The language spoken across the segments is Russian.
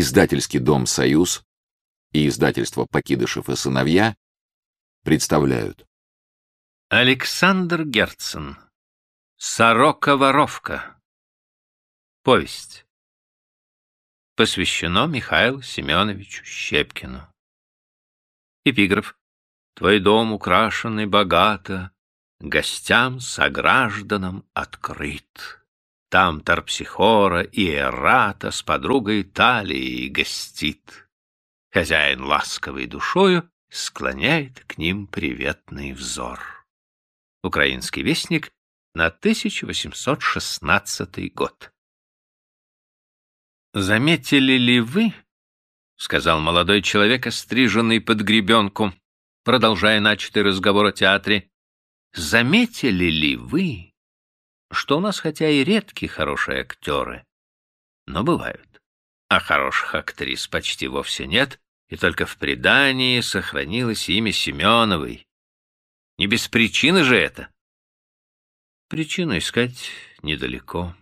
издательский дом «Союз» и издательство «Покидышев и сыновья» представляют. Александр Герцен. Сорока-воровка. Повесть. Посвящено Михаилу Семеновичу Щепкину. Эпиграф. Твой дом украшенный богато, Гостям, согражданам открыт. Там Тарпсихора и Эрата С подругой Талией гостит. Хозяин ласковой душою Склоняет к ним приветный взор. Украинский вестник на 1816 год. «Заметили ли вы, — сказал молодой человек, остриженный под гребенку, продолжая начатый разговор о театре, — заметили ли вы, что у нас хотя и редкие хорошие актеры, но бывают, а хороших актрис почти вовсе нет, и только в предании сохранилось имя Семеновой. Не без причины же это. Причину искать недалеко.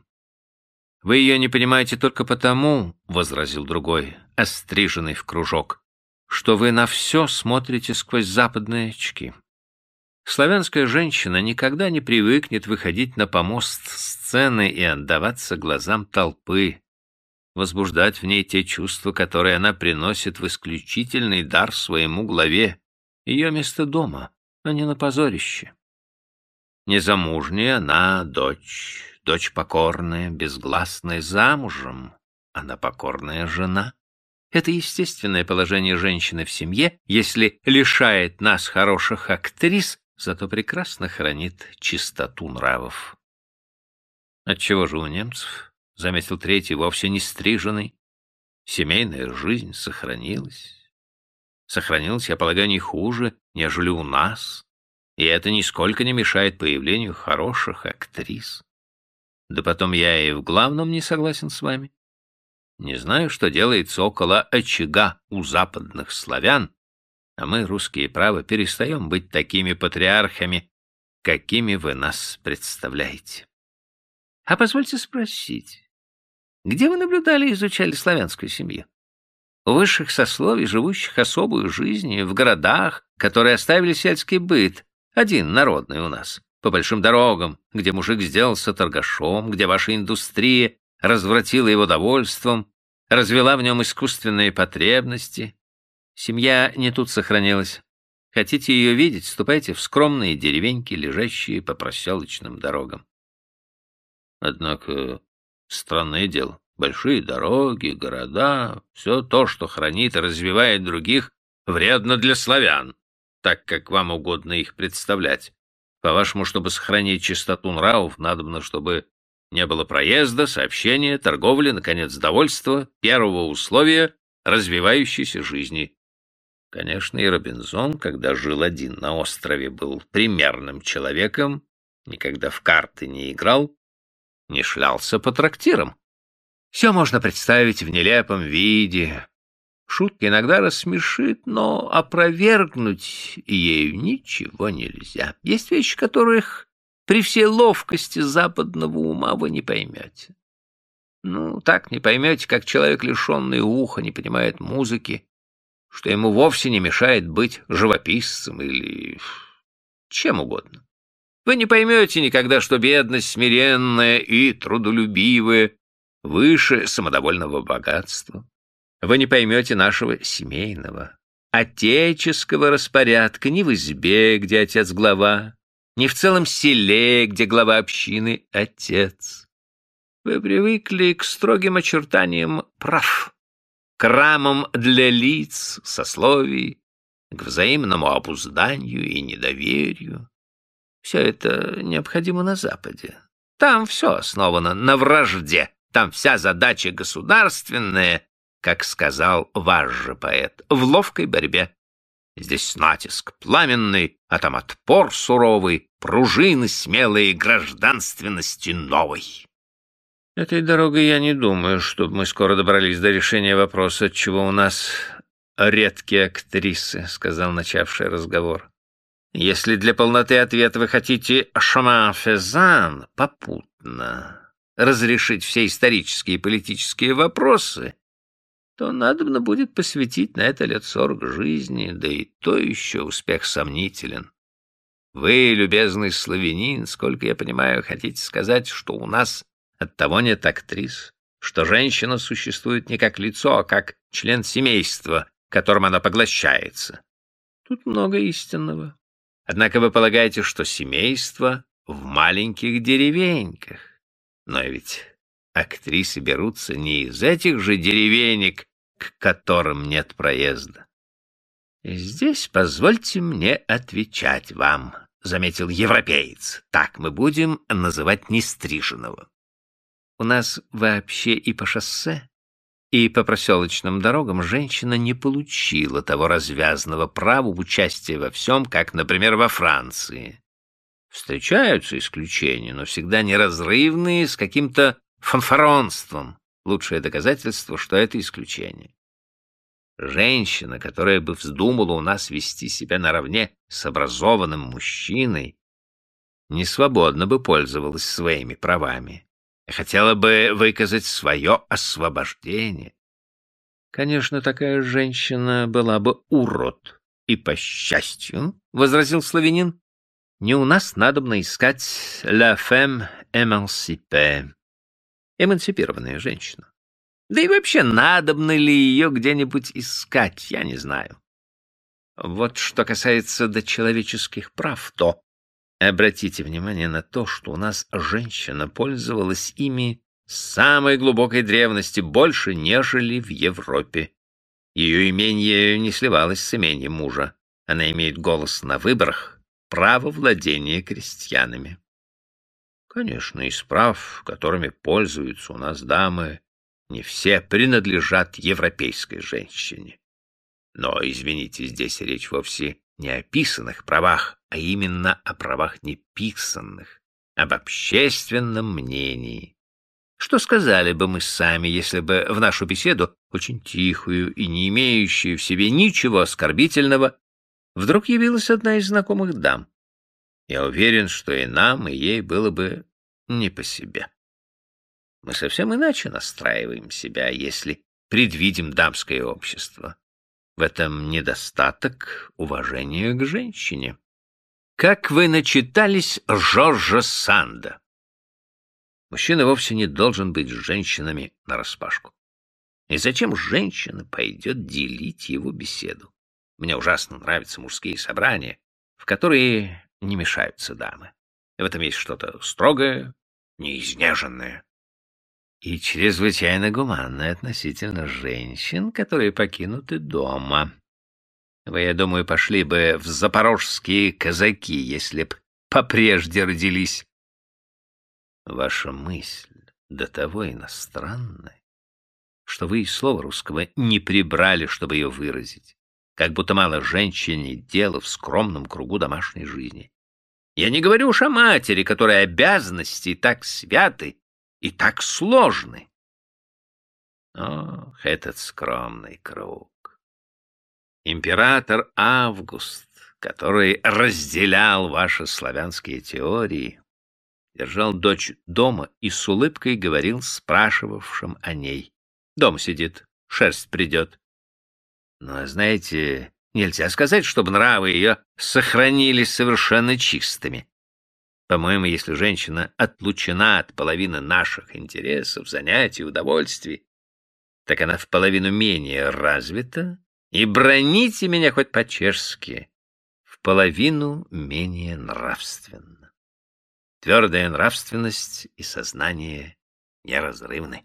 Вы ее не понимаете только потому, — возразил другой, остриженный в кружок, — что вы на все смотрите сквозь западные очки. Славянская женщина никогда не привыкнет выходить на помост сцены и отдаваться глазам толпы, возбуждать в ней те чувства, которые она приносит в исключительный дар своему главе. Ее место дома, а не на позорище. Незамужняя она дочь, дочь покорная, безгласная, замужем, она покорная жена. Это естественное положение женщины в семье, если лишает нас хороших актрис, зато прекрасно хранит чистоту нравов. Отчего же у немцев, — заметил третий, вовсе не стриженный, — семейная жизнь сохранилась? Сохранилась, я полагаю, не хуже, нежели у нас, и это нисколько не мешает появлению хороших актрис. Да потом я и в главном не согласен с вами. Не знаю, что делается около очага у западных славян, а мы, русские, право, перестаем быть такими патриархами, какими вы нас представляете. А позвольте спросить, где вы наблюдали и изучали славянскую семью? У высших сословий, живущих особую жизнь, в городах, которые оставили сельский быт, один народный у нас, по большим дорогам, где мужик сделался торгашом, где ваша индустрия развратила его довольством, развела в нем искусственные потребности. Семья не тут сохранилась. Хотите ее видеть, ступайте в скромные деревеньки, лежащие по проселочным дорогам. Однако странное дело. Большие дороги, города, все то, что хранит и развивает других, вредно для славян так, как вам угодно их представлять. По-вашему, чтобы сохранить чистоту нравов, надобно, чтобы не было проезда, сообщения, торговли, наконец, довольства, первого условия развивающейся жизни. Конечно, и Робинзон, когда жил один на острове, был примерным человеком, никогда в карты не играл, не шлялся по трактирам. Все можно представить в нелепом виде, Шутка иногда рассмешит, но опровергнуть ею ничего нельзя. Есть вещи, которых при всей ловкости западного ума вы не поймете. Ну, так не поймете, как человек, лишенный уха, не понимает музыки, что ему вовсе не мешает быть живописцем или чем угодно. Вы не поймете никогда, что бедность смиренная и трудолюбивая выше самодовольного богатства вы не поймете нашего семейного, отеческого распорядка ни в избе, где отец глава, ни в целом селе, где глава общины — отец. Вы привыкли к строгим очертаниям прав, к рамам для лиц, сословий, к взаимному обузданию и недоверию. Все это необходимо на Западе. Там все основано на вражде, там вся задача государственная как сказал ваш же поэт, в ловкой борьбе. Здесь натиск пламенный, а там отпор суровый, пружины смелые, гражданственности новой. Этой дорогой я не думаю, чтобы мы скоро добрались до решения вопроса, чего у нас редкие актрисы, сказал начавший разговор. Если для полноты ответа вы хотите шаман-фезан попутно разрешить все исторические и политические вопросы, то надобно будет посвятить на это лет сорок жизни, да и то еще успех сомнителен. Вы, любезный славянин, сколько я понимаю, хотите сказать, что у нас оттого нет актрис, что женщина существует не как лицо, а как член семейства, которым она поглощается. Тут много истинного. Однако вы полагаете, что семейство в маленьких деревеньках. Но ведь актрисы берутся не из этих же деревенек, к которым нет проезда. «Здесь позвольте мне отвечать вам», — заметил европеец. «Так мы будем называть нестриженного. У нас вообще и по шоссе, и по проселочным дорогам женщина не получила того развязного права участия во всем, как, например, во Франции. Встречаются исключения, но всегда неразрывные, с каким-то фанфаронством. Лучшее доказательство, что это исключение. Женщина, которая бы вздумала у нас вести себя наравне с образованным мужчиной, не свободно бы пользовалась своими правами, хотела бы выказать свое освобождение. Конечно, такая женщина была бы урод. И по счастью, — возразил славянин, — не у нас надобно искать «la femme émancipée» — эмансипированная женщина. Да и вообще, надобно ли ее где-нибудь искать, я не знаю. Вот что касается до человеческих прав, то обратите внимание на то, что у нас женщина пользовалась ими с самой глубокой древности больше, нежели в Европе. Ее имение не сливалось с имением мужа. Она имеет голос на выборах, право владения крестьянами. Конечно, из прав, которыми пользуются у нас дамы, не все принадлежат европейской женщине. Но, извините, здесь речь вовсе не о писанных правах, а именно о правах неписанных, об общественном мнении. Что сказали бы мы сами, если бы в нашу беседу, очень тихую и не имеющую в себе ничего оскорбительного, вдруг явилась одна из знакомых дам? Я уверен, что и нам, и ей было бы не по себе. Мы совсем иначе настраиваем себя, если предвидим дамское общество. В этом недостаток уважения к женщине. Как вы начитались Жоржа Санда? Мужчина вовсе не должен быть с женщинами нараспашку. И зачем женщина пойдет делить его беседу? Мне ужасно нравятся мужские собрания, в которые не мешаются дамы. В этом есть что-то строгое, неизнеженное и чрезвычайно гуманное относительно женщин, которые покинуты дома. Вы, я думаю, пошли бы в запорожские казаки, если б попрежде родились. Ваша мысль до того иностранная, что вы и слова русского не прибрали, чтобы ее выразить, как будто мало женщине дела в скромном кругу домашней жизни. Я не говорю уж о матери, которой обязанности так святы, и так сложны. Ох, этот скромный круг. Император Август, который разделял ваши славянские теории, держал дочь дома и с улыбкой говорил спрашивавшим о ней. Дом сидит, шерсть придет. Но, знаете, нельзя сказать, чтобы нравы ее сохранились совершенно чистыми. По-моему, если женщина отлучена от половины наших интересов, занятий, удовольствий, так она в половину менее развита, и броните меня хоть по-чешски, в половину менее нравственна. Твердая нравственность и сознание неразрывны.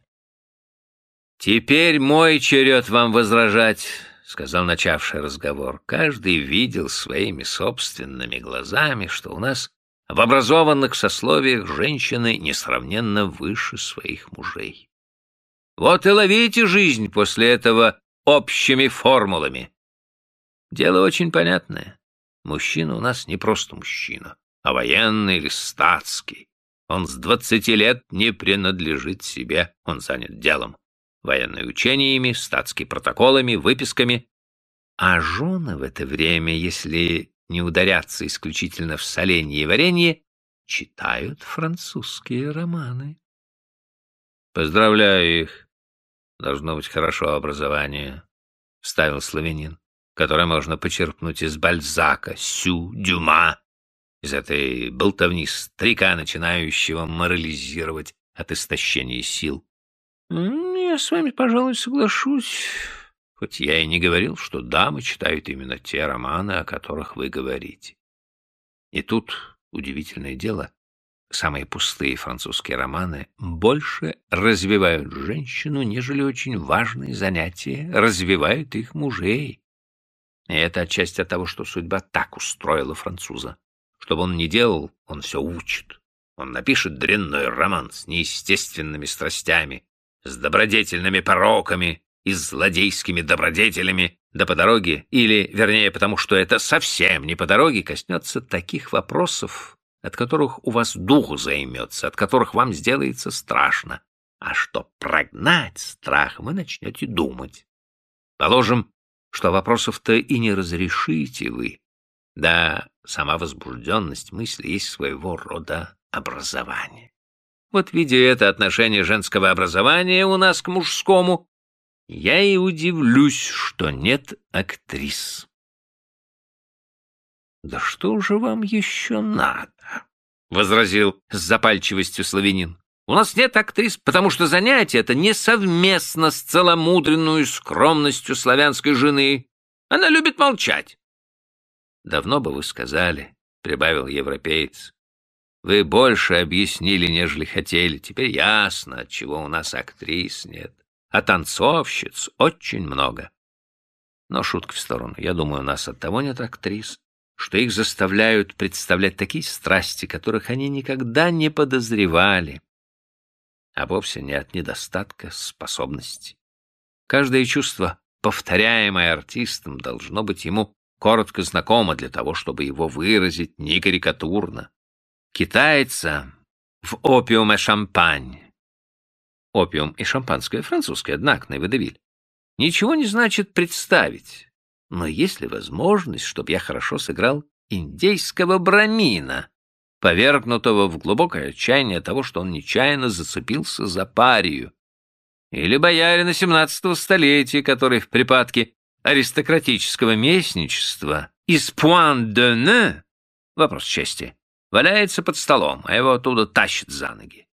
«Теперь мой черед вам возражать», — сказал начавший разговор. «Каждый видел своими собственными глазами, что у нас в образованных сословиях женщины несравненно выше своих мужей. Вот и ловите жизнь после этого общими формулами. Дело очень понятное. Мужчина у нас не просто мужчина, а военный или статский. Он с двадцати лет не принадлежит себе, он занят делом. Военные учениями, статскими протоколами, выписками. А жены в это время, если не ударятся исключительно в соленье и варенье, читают французские романы. Поздравляю их. Должно быть хорошо образование, — вставил славянин, — которое можно почерпнуть из Бальзака, Сю, Дюма, из этой болтовни старика, начинающего морализировать от истощения сил. Я с вами, пожалуй, соглашусь, хоть я и не говорил, что дамы читают именно те романы, о которых вы говорите. И тут удивительное дело, самые пустые французские романы больше развивают женщину, нежели очень важные занятия развивают их мужей. И это отчасти от того, что судьба так устроила француза. Что бы он ни делал, он все учит. Он напишет дрянной роман с неестественными страстями, с добродетельными пороками и злодейскими добродетелями, да по дороге, или, вернее, потому что это совсем не по дороге, коснется таких вопросов, от которых у вас дух займется, от которых вам сделается страшно. А что прогнать страх, вы начнете думать. Положим, что вопросов-то и не разрешите вы. Да, сама возбужденность мысли есть своего рода образование. Вот видя это отношение женского образования у нас к мужскому, я и удивлюсь, что нет актрис. «Да что же вам еще надо?» — возразил с запальчивостью славянин. «У нас нет актрис, потому что занятие это не совместно с целомудренную скромностью славянской жены. Она любит молчать». «Давно бы вы сказали», — прибавил европеец. «Вы больше объяснили, нежели хотели. Теперь ясно, отчего у нас актрис нет. А танцовщиц очень много». Но шутка в сторону. Я думаю, у нас от того нет актрис, что их заставляют представлять такие страсти, которых они никогда не подозревали, а вовсе не от недостатка способностей. Каждое чувство, повторяемое артистом, должно быть ему коротко знакомо для того, чтобы его выразить не карикатурно. Китайца в опиум и шампань. Опиум и шампанское французское, однако, на водевиль. Ничего не значит представить, но есть ли возможность, чтобы я хорошо сыграл индейского брамина, повергнутого в глубокое отчаяние того, что он нечаянно зацепился за парию, или боярина семнадцатого столетия, который в припадке аристократического местничества из пуан-де-не, вопрос чести, валяется под столом, а его оттуда тащит за ноги.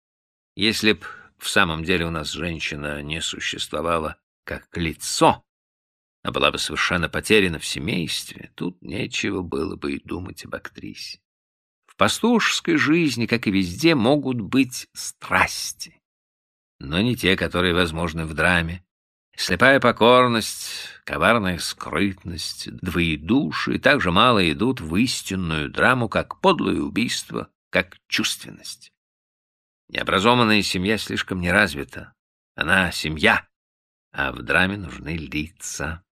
Если б в самом деле у нас женщина не существовала как лицо, а была бы совершенно потеряна в семействе, тут нечего было бы и думать об актрисе. В пастушеской жизни, как и везде, могут быть страсти, но не те, которые возможны в драме. Слепая покорность, коварная скрытность, двоедушие так же мало идут в истинную драму, как подлое убийство, как чувственность. Необразованная семья слишком неразвита. Она семья, а в драме нужны лица.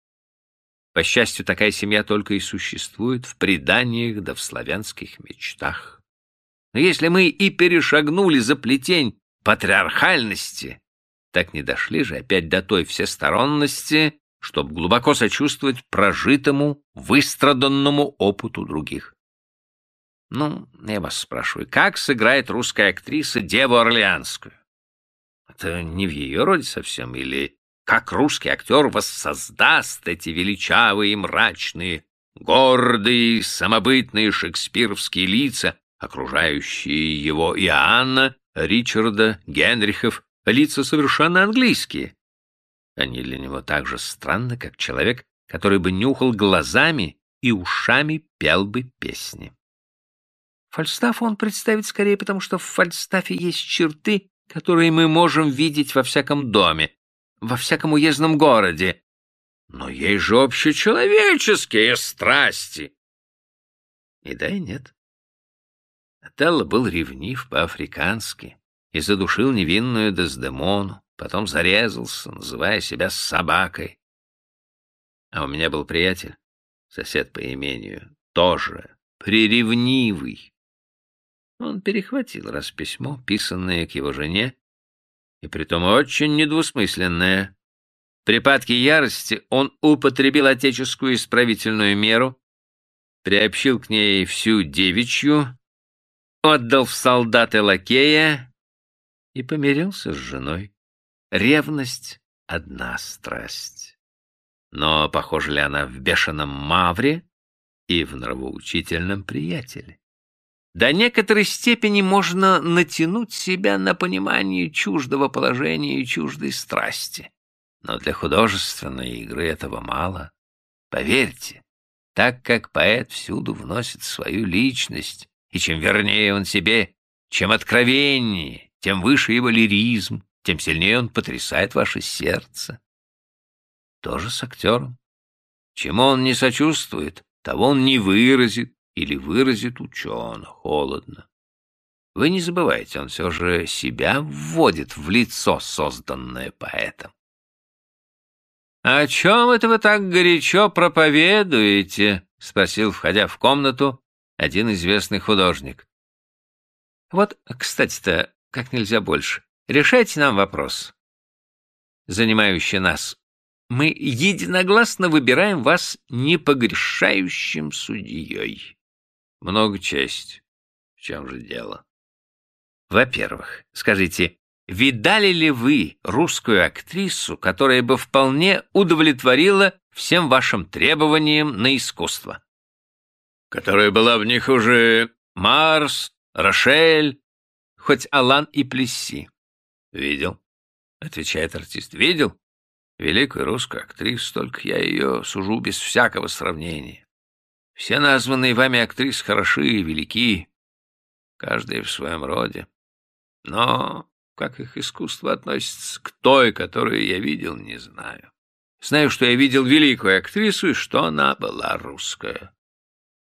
По счастью, такая семья только и существует в преданиях да в славянских мечтах. Но если мы и перешагнули за плетень патриархальности, так не дошли же опять до той всесторонности, чтобы глубоко сочувствовать прожитому, выстраданному опыту других. Ну, я вас спрашиваю, как сыграет русская актриса Деву Орлеанскую? Это не в ее роде совсем, или как русский актер воссоздаст эти величавые, мрачные, гордые, самобытные шекспировские лица, окружающие его Иоанна, Ричарда, Генрихов, лица совершенно английские. Они для него так же странны, как человек, который бы нюхал глазами и ушами пел бы песни. Фальстаф он представит скорее, потому что в Фальстафе есть черты, которые мы можем видеть во всяком доме, во всяком уездном городе. Но есть же общечеловеческие страсти. И да, и нет. Отелло был ревнив по-африкански и задушил невинную Дездемону, потом зарезался, называя себя собакой. А у меня был приятель, сосед по имению, тоже приревнивый. Он перехватил раз письмо, писанное к его жене, и притом очень недвусмысленное. В припадке ярости он употребил отеческую исправительную меру, приобщил к ней всю девичью, отдал в солдаты лакея и помирился с женой. Ревность одна страсть. Но похожа ли она в бешеном мавре и в нравоучительном приятеле? До некоторой степени можно натянуть себя на понимание чуждого положения и чуждой страсти. Но для художественной игры этого мало. Поверьте, так как поэт всюду вносит свою личность, и чем вернее он себе, чем откровеннее, тем выше его лиризм, тем сильнее он потрясает ваше сердце. То же с актером. Чему он не сочувствует, того он не выразит или выразит учено, холодно. Вы не забывайте, он все же себя вводит в лицо, созданное поэтом. «О чем это вы так горячо проповедуете?» — спросил, входя в комнату, один известный художник. «Вот, кстати-то, как нельзя больше. Решайте нам вопрос, занимающий нас. Мы единогласно выбираем вас непогрешающим судьей. Много честь. В чем же дело? Во-первых, скажите, видали ли вы русскую актрису, которая бы вполне удовлетворила всем вашим требованиям на искусство? Которая была в них уже Марс, Рошель, хоть Алан и Плесси. «Видел», — отвечает артист. «Видел? Великую русскую актрису, только я ее сужу без всякого сравнения. Все названные вами актрисы хороши и велики, каждая в своем роде. Но как их искусство относится к той, которую я видел, не знаю. Знаю, что я видел великую актрису и что она была русская.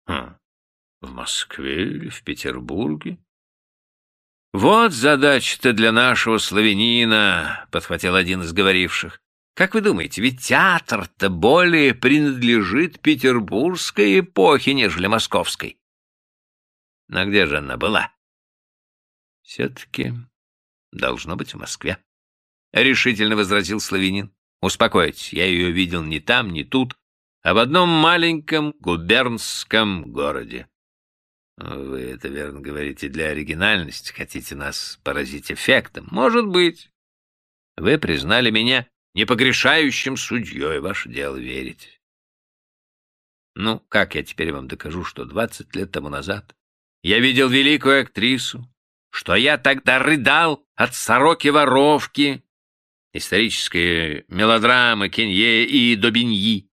Хм. В Москве или в Петербурге? «Вот задача-то для нашего славянина», — подхватил один из говоривших. «Как вы думаете, ведь театр-то более принадлежит петербургской эпохе, нежели московской?» «Но где же она была?» «Все-таки должно быть в Москве», — решительно возразил славянин. «Успокойтесь, я ее видел не там, не тут, а в одном маленьком губернском городе. Вы это верно говорите для оригинальности, хотите нас поразить эффектом. Может быть. Вы признали меня непогрешающим судьей, ваше дело верить. Ну, как я теперь вам докажу, что двадцать лет тому назад я видел великую актрису, что я тогда рыдал от сороки-воровки, исторической мелодрамы Кенье и Добиньи,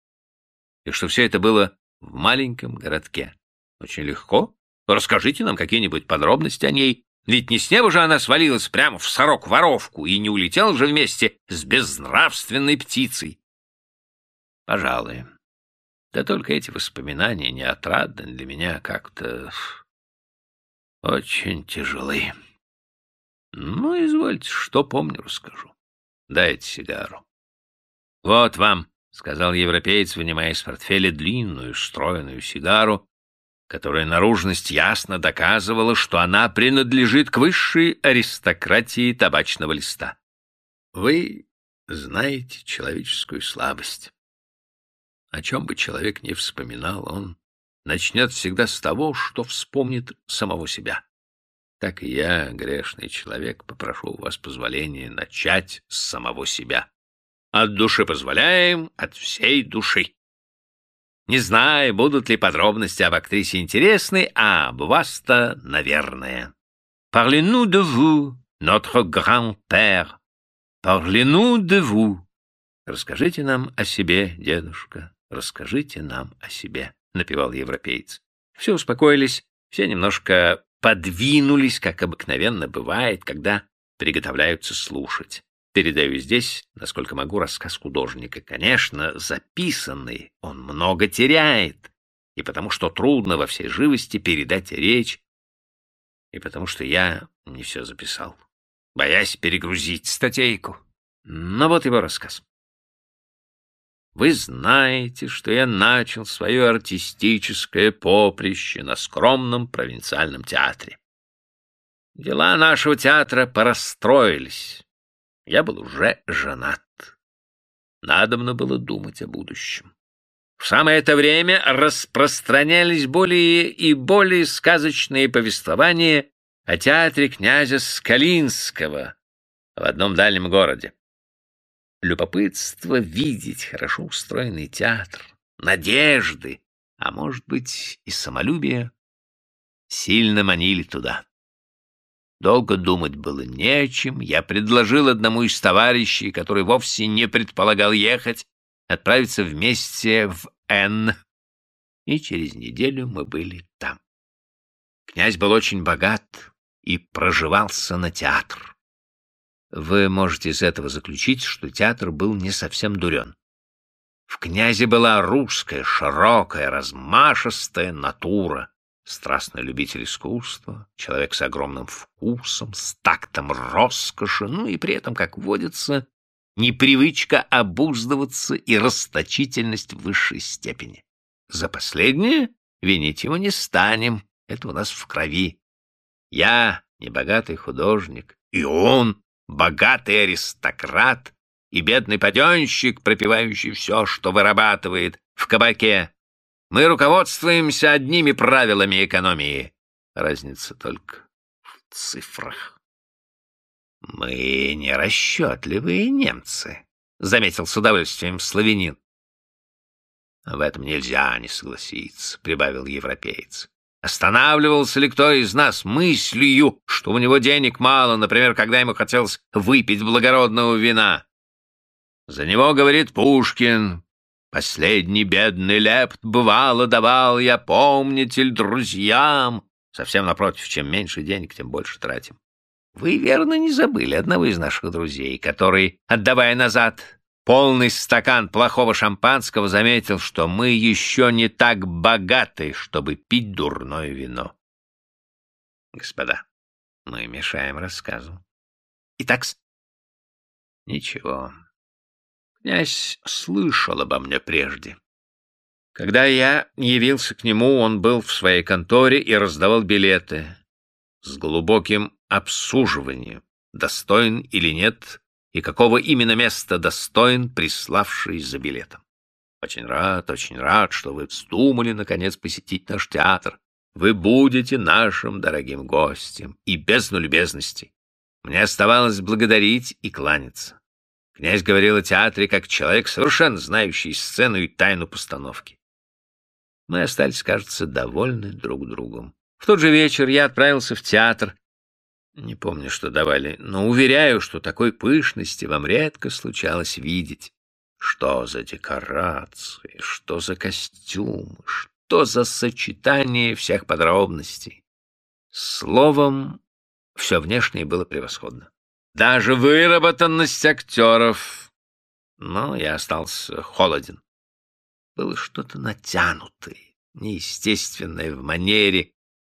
и что все это было в маленьком городке. Очень легко Расскажите нам какие-нибудь подробности о ней. Ведь не с неба же она свалилась прямо в сорок-воровку и не улетела же вместе с безнравственной птицей. Пожалуй. Да только эти воспоминания не отрадны для меня как-то очень тяжелы. Ну, извольте, что помню, расскажу. Дайте сигару. Вот вам, — сказал европеец, вынимая из портфеля длинную, стройную сигару, которая наружность ясно доказывала, что она принадлежит к высшей аристократии табачного листа. Вы знаете человеческую слабость. О чем бы человек ни вспоминал, он начнет всегда с того, что вспомнит самого себя. Так и я, грешный человек, попрошу у вас позволения начать с самого себя. От души позволяем, от всей души. Не знаю, будут ли подробности об актрисе интересны, а об вас-то, наверное. Parlez-nous de vous, notre grand-père. Parlez-nous de vous. Расскажите нам о себе, дедушка, расскажите нам о себе, напевал европеец. Все успокоились, все немножко подвинулись, как обыкновенно бывает, когда приготовляются слушать. Передаю здесь, насколько могу, рассказ художника. Конечно, записанный он много теряет, и потому что трудно во всей живости передать речь, и потому что я не все записал, боясь перегрузить статейку. Но вот его рассказ. Вы знаете, что я начал свое артистическое поприще на скромном провинциальном театре. Дела нашего театра порастроились. Я был уже женат. Надобно было думать о будущем. В самое это время распространялись более и более сказочные повествования о театре князя Скалинского в одном дальнем городе. любопытство видеть хорошо устроенный театр, надежды, а может быть и самолюбие, сильно манили туда. Долго думать было нечем. Я предложил одному из товарищей, который вовсе не предполагал ехать, отправиться вместе в Н. И через неделю мы были там. Князь был очень богат и проживался на театр. Вы можете из этого заключить, что театр был не совсем дурен. В князе была русская, широкая, размашистая натура, страстный любитель искусства, человек с огромным вкусом, с тактом роскоши, ну и при этом, как водится, непривычка обуздываться и расточительность в высшей степени. За последнее винить его не станем, это у нас в крови. Я небогатый художник, и он богатый аристократ и бедный паденщик, пропивающий все, что вырабатывает в кабаке. Мы руководствуемся одними правилами экономии. Разница только в цифрах. Мы не расчетливые немцы, — заметил с удовольствием славянин. В этом нельзя не согласиться, — прибавил европеец. Останавливался ли кто из нас мыслью, что у него денег мало, например, когда ему хотелось выпить благородного вина? За него говорит Пушкин. Последний бедный лепт бывало давал я, помните друзьям. Совсем напротив, чем меньше денег, тем больше тратим. Вы, верно, не забыли одного из наших друзей, который, отдавая назад полный стакан плохого шампанского, заметил, что мы еще не так богаты, чтобы пить дурное вино. Господа, мы мешаем рассказу. Итак, ничего. Князь слышал обо мне прежде. Когда я явился к нему, он был в своей конторе и раздавал билеты с глубоким обсуживанием, достоин или нет и какого именно места достоин приславший за билетом. Очень рад, очень рад, что вы вздумали, наконец, посетить наш театр. Вы будете нашим дорогим гостем, и без любезности. Мне оставалось благодарить и кланяться. Князь говорил о театре как человек, совершенно знающий сцену и тайну постановки. Мы остались, кажется, довольны друг другом. В тот же вечер я отправился в театр не помню, что давали, но уверяю, что такой пышности вам редко случалось видеть. Что за декорации, что за костюмы, что за сочетание всех подробностей. Словом, все внешнее было превосходно. Даже выработанность актеров. Но я остался холоден. Было что-то натянутое, неестественное в манере,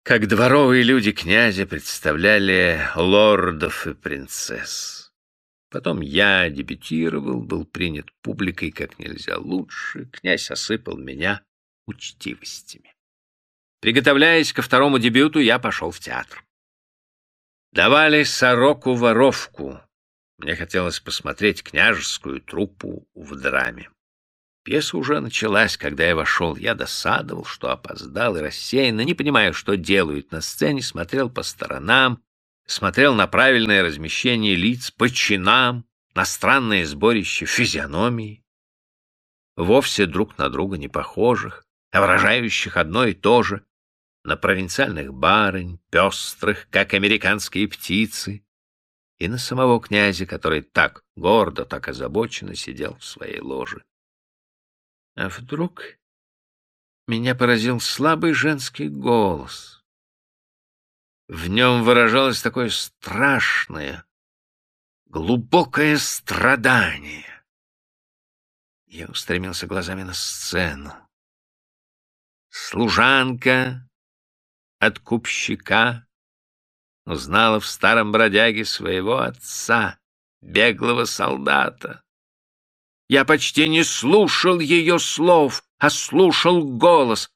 как дворовые люди князя представляли лордов и принцесс. Потом я дебютировал, был принят публикой как нельзя лучше, князь осыпал меня учтивостями. Приготовляясь ко второму дебюту, я пошел в театр. Давали сороку-воровку. Мне хотелось посмотреть княжескую труппу в драме. Пьеса уже началась, когда я вошел. Я досадовал, что опоздал и рассеянно, не понимая, что делают на сцене, смотрел по сторонам, смотрел на правильное размещение лиц по чинам, на странное сборище физиономий, вовсе друг на друга не похожих, а выражающих одно и то же, на провинциальных барынь, пестрых, как американские птицы, и на самого князя, который так гордо, так озабоченно сидел в своей ложе. А вдруг меня поразил слабый женский голос. В нем выражалось такое страшное, глубокое страдание. Я устремился глазами на сцену. Служанка от купщика узнала в старом бродяге своего отца, беглого солдата. Я почти не слушал ее слов, а слушал голос.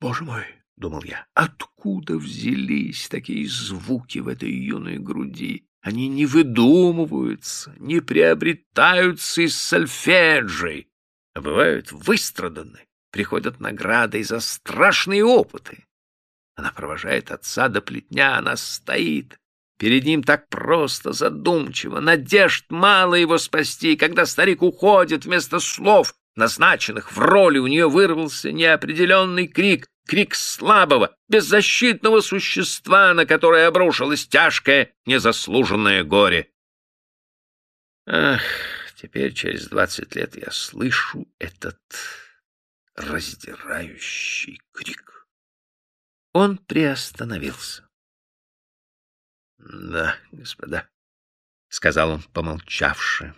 «Боже мой!» — думал я. «Откуда взялись такие звуки в этой юной груди? Они не выдумываются, не приобретаются из сольфеджей, а бывают выстраданы, приходят наградой за страшные опыты. Она провожает отца до плетня, она стоит, Перед ним так просто, задумчиво, надежд мало его спасти. Когда старик уходит, вместо слов, назначенных в роли, у нее вырвался неопределенный крик, крик слабого, беззащитного существа, на которое обрушилось тяжкое, незаслуженное горе. Ах, теперь через двадцать лет я слышу этот раздирающий крик. Он приостановился. — Да, господа, — сказал он, помолчавши.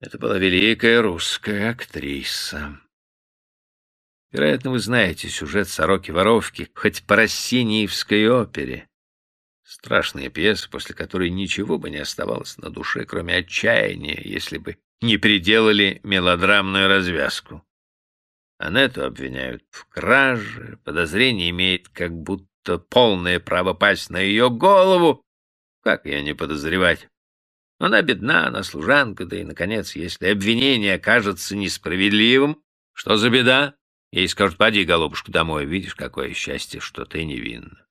Это была великая русская актриса. Вероятно, вы знаете сюжет «Сороки-воровки», хоть по Рассиниевской опере. Страшная пьеса, после которой ничего бы не оставалось на душе, кроме отчаяния, если бы не приделали мелодрамную развязку. Анетту обвиняют в краже, подозрение имеет как будто полное право пасть на ее голову. Как ее не подозревать? Она бедна, она служанка, да и, наконец, если обвинение окажется несправедливым, что за беда? Ей скажут, поди, голубушка, домой, видишь, какое счастье, что ты невинна.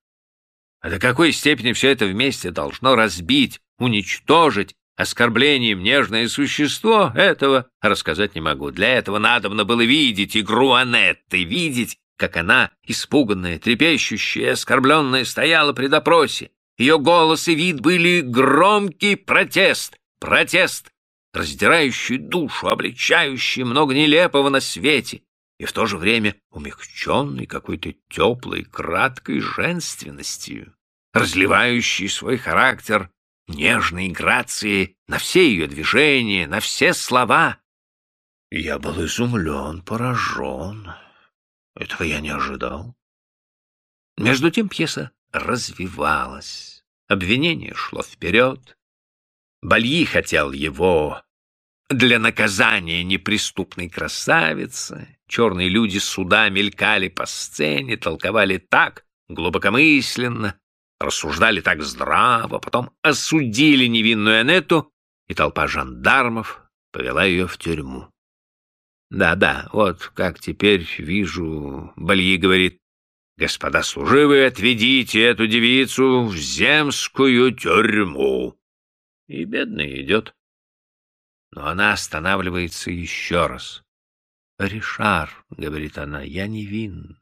А до какой степени все это вместе должно разбить, уничтожить, оскорблением нежное существо, этого рассказать не могу. Для этого надобно было видеть игру Анетты, видеть, как она, испуганная, трепещущая, оскорбленная, стояла при допросе. Ее голос и вид были громкий протест, протест, раздирающий душу, облегчающий много нелепого на свете, и в то же время умягченный какой-то теплой, краткой женственностью, разливающий свой характер нежной грацией на все ее движения, на все слова. Я был изумлен, поражен. Этого я не ожидал. Между тем пьеса развивалась. Обвинение шло вперед. Бальи хотел его для наказания неприступной красавицы. Черные люди суда мелькали по сцене, толковали так глубокомысленно, рассуждали так здраво, потом осудили невинную Анетту, и толпа жандармов повела ее в тюрьму. Да-да, вот как теперь вижу, Бальи говорит, господа служивые, отведите эту девицу в земскую тюрьму. И бедная идет. Но она останавливается еще раз. «Ришар», — говорит она, — «я невинна».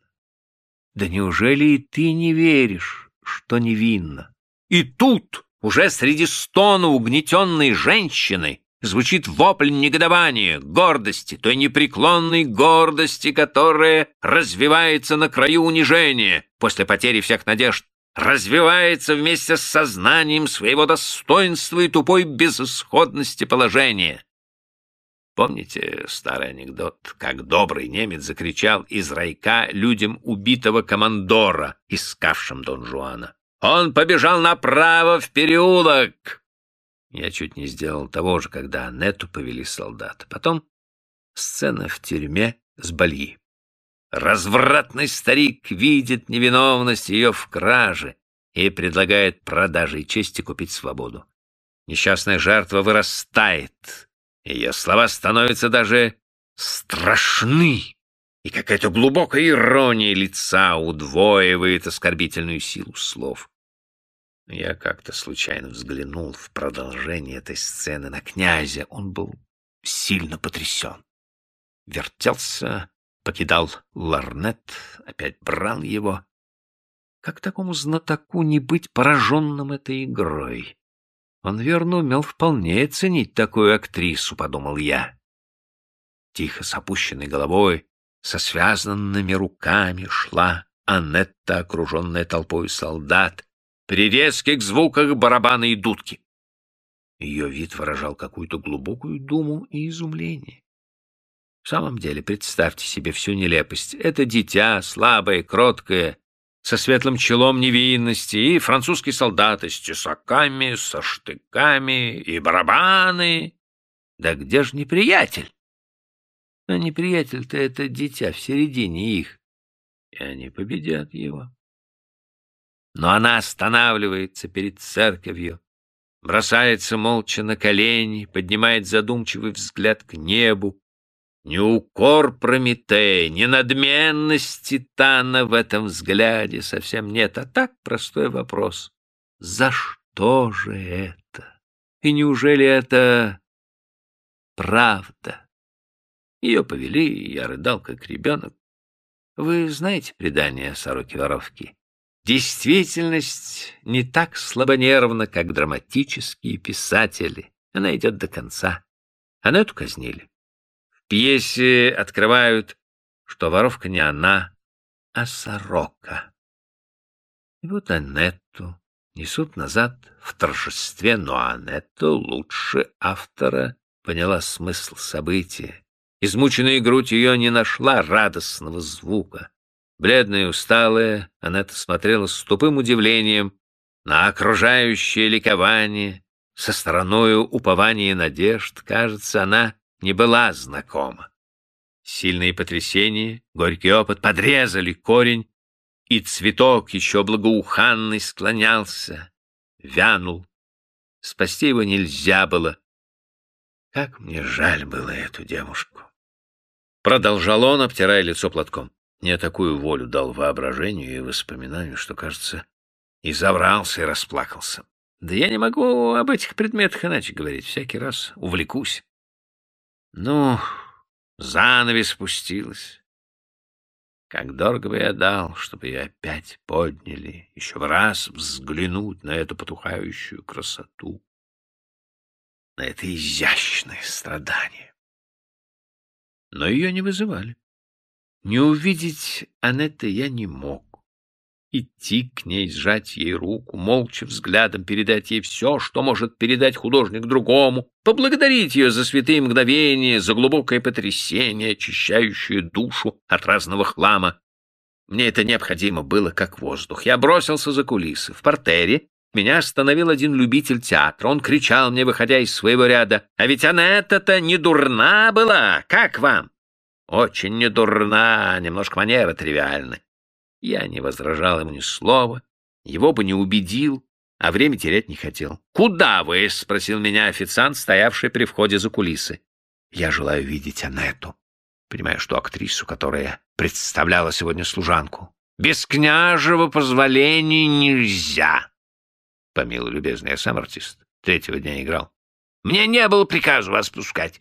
«Да неужели и ты не веришь, что невинна?» И тут, уже среди стона угнетенной женщины, звучит вопль негодования, гордости, той непреклонной гордости, которая развивается на краю унижения после потери всех надежд, развивается вместе с сознанием своего достоинства и тупой безысходности положения. Помните старый анекдот, как добрый немец закричал из райка людям убитого командора, искавшим Дон Жуана? «Он побежал направо в переулок!» Я чуть не сделал того же, когда Анетту повели солдаты. Потом сцена в тюрьме с Бальи. Развратный старик видит невиновность ее в краже и предлагает продажей чести купить свободу. Несчастная жертва вырастает, ее слова становятся даже страшны, и какая-то глубокая ирония лица удвоивает оскорбительную силу слов. Я как-то случайно взглянул в продолжение этой сцены на князя. Он был сильно потрясен. Вертелся, покидал ларнет, опять брал его. Как такому знатоку не быть пораженным этой игрой? Он, верно, умел вполне ценить такую актрису, — подумал я. Тихо, с опущенной головой, со связанными руками шла Анетта, окруженная толпой солдат, при резких звуках барабана и дудки. Ее вид выражал какую-то глубокую думу и изумление. В самом деле, представьте себе всю нелепость. Это дитя, слабое, кроткое, со светлым челом невинности, и французские солдаты с тесаками, со штыками и барабаны. Да где же неприятель? А неприятель-то это дитя в середине их, и они победят его. Но она останавливается перед церковью, бросается молча на колени, поднимает задумчивый взгляд к небу. Ни укор Прометея, ни надменность Титана в этом взгляде совсем нет, а так простой вопрос. за что же это? И неужели это правда? Ее повели, и я рыдал, как ребенок. Вы знаете предание сороки-воровки? Действительность не так слабонервна, как драматические писатели. Она идет до конца. Она эту казнили. Пьесе открывают, что воровка не она, а сорока. И вот Анетту несут назад в торжестве, но Анетту лучше автора поняла смысл события. Измученная грудь ее не нашла радостного звука. Бледная и усталая, Анетта смотрела с тупым удивлением на окружающее ликование, со стороною упования и надежд, кажется, она не была знакома. Сильные потрясения, горький опыт подрезали корень, и цветок еще благоуханный склонялся, вянул. Спасти его нельзя было. Как мне жаль было эту девушку. Продолжал он, обтирая лицо платком. Не такую волю дал воображению и воспоминанию, что, кажется, и заврался, и расплакался. Да я не могу об этих предметах иначе говорить. Всякий раз увлекусь. Ну, занавес спустилась. Как дорого бы я дал, чтобы ее опять подняли, еще раз взглянуть на эту потухающую красоту, на это изящное страдание. Но ее не вызывали. Не увидеть Анетты я не мог. Идти к ней, сжать ей руку, молча взглядом передать ей все, что может передать художник другому, поблагодарить ее за святые мгновения, за глубокое потрясение, очищающее душу от разного хлама. Мне это необходимо было, как воздух. Я бросился за кулисы. В портере меня остановил один любитель театра. Он кричал мне, выходя из своего ряда, «А ведь Анетта-то не дурна была! Как вам?» Очень недурна, немножко манера тривиальны. Я не возражал ему ни слова, его бы не убедил, а время терять не хотел. «Куда вы?» — спросил меня официант, стоявший при входе за кулисы. «Я желаю видеть Анетту. Понимаю, что актрису, которая представляла сегодня служанку. Без княжего позволения нельзя!» Помилуй, любезный, я сам артист. Третьего дня играл. «Мне не было приказа вас пускать».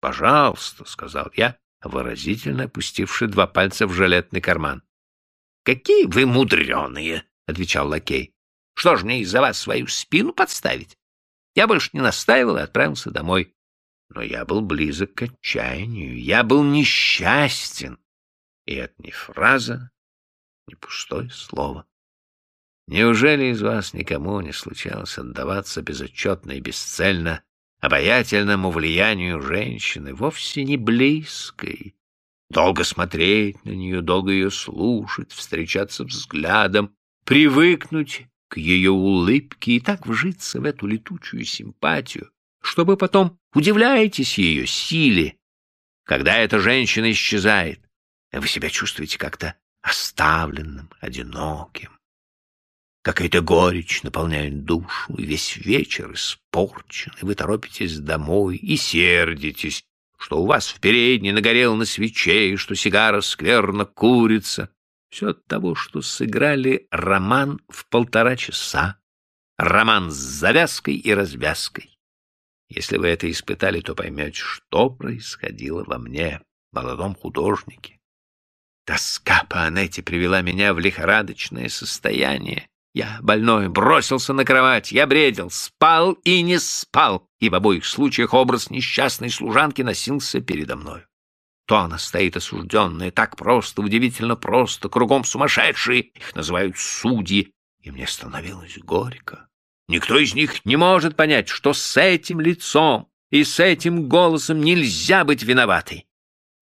«Пожалуйста», — сказал я, выразительно опустивший два пальца в жилетный карман. — Какие вы мудреные! — отвечал лакей. — Что ж мне из-за вас свою спину подставить? Я больше не настаивал и отправился домой. Но я был близок к отчаянию, я был несчастен. И это не фраза, не пустое слово. Неужели из вас никому не случалось отдаваться безотчетно и бесцельно обаятельному влиянию женщины, вовсе не близкой. Долго смотреть на нее, долго ее слушать, встречаться взглядом, привыкнуть к ее улыбке и так вжиться в эту летучую симпатию, чтобы потом удивляетесь ее силе. Когда эта женщина исчезает, вы себя чувствуете как-то оставленным, одиноким. Какая-то горечь наполняет душу, и весь вечер испорчен, и вы торопитесь домой и сердитесь, что у вас в передней нагорел на свече, и что сигара скверно курится. Все от того, что сыграли роман в полтора часа. Роман с завязкой и развязкой. Если вы это испытали, то поймете, что происходило во мне, молодом художнике. Тоска по Анете привела меня в лихорадочное состояние. Я, больной, бросился на кровать, я бредил, спал и не спал, и в обоих случаях образ несчастной служанки носился передо мной. То она стоит осужденная, так просто, удивительно просто, кругом сумасшедшие, их называют судьи, и мне становилось горько. Никто из них не может понять, что с этим лицом и с этим голосом нельзя быть виноватой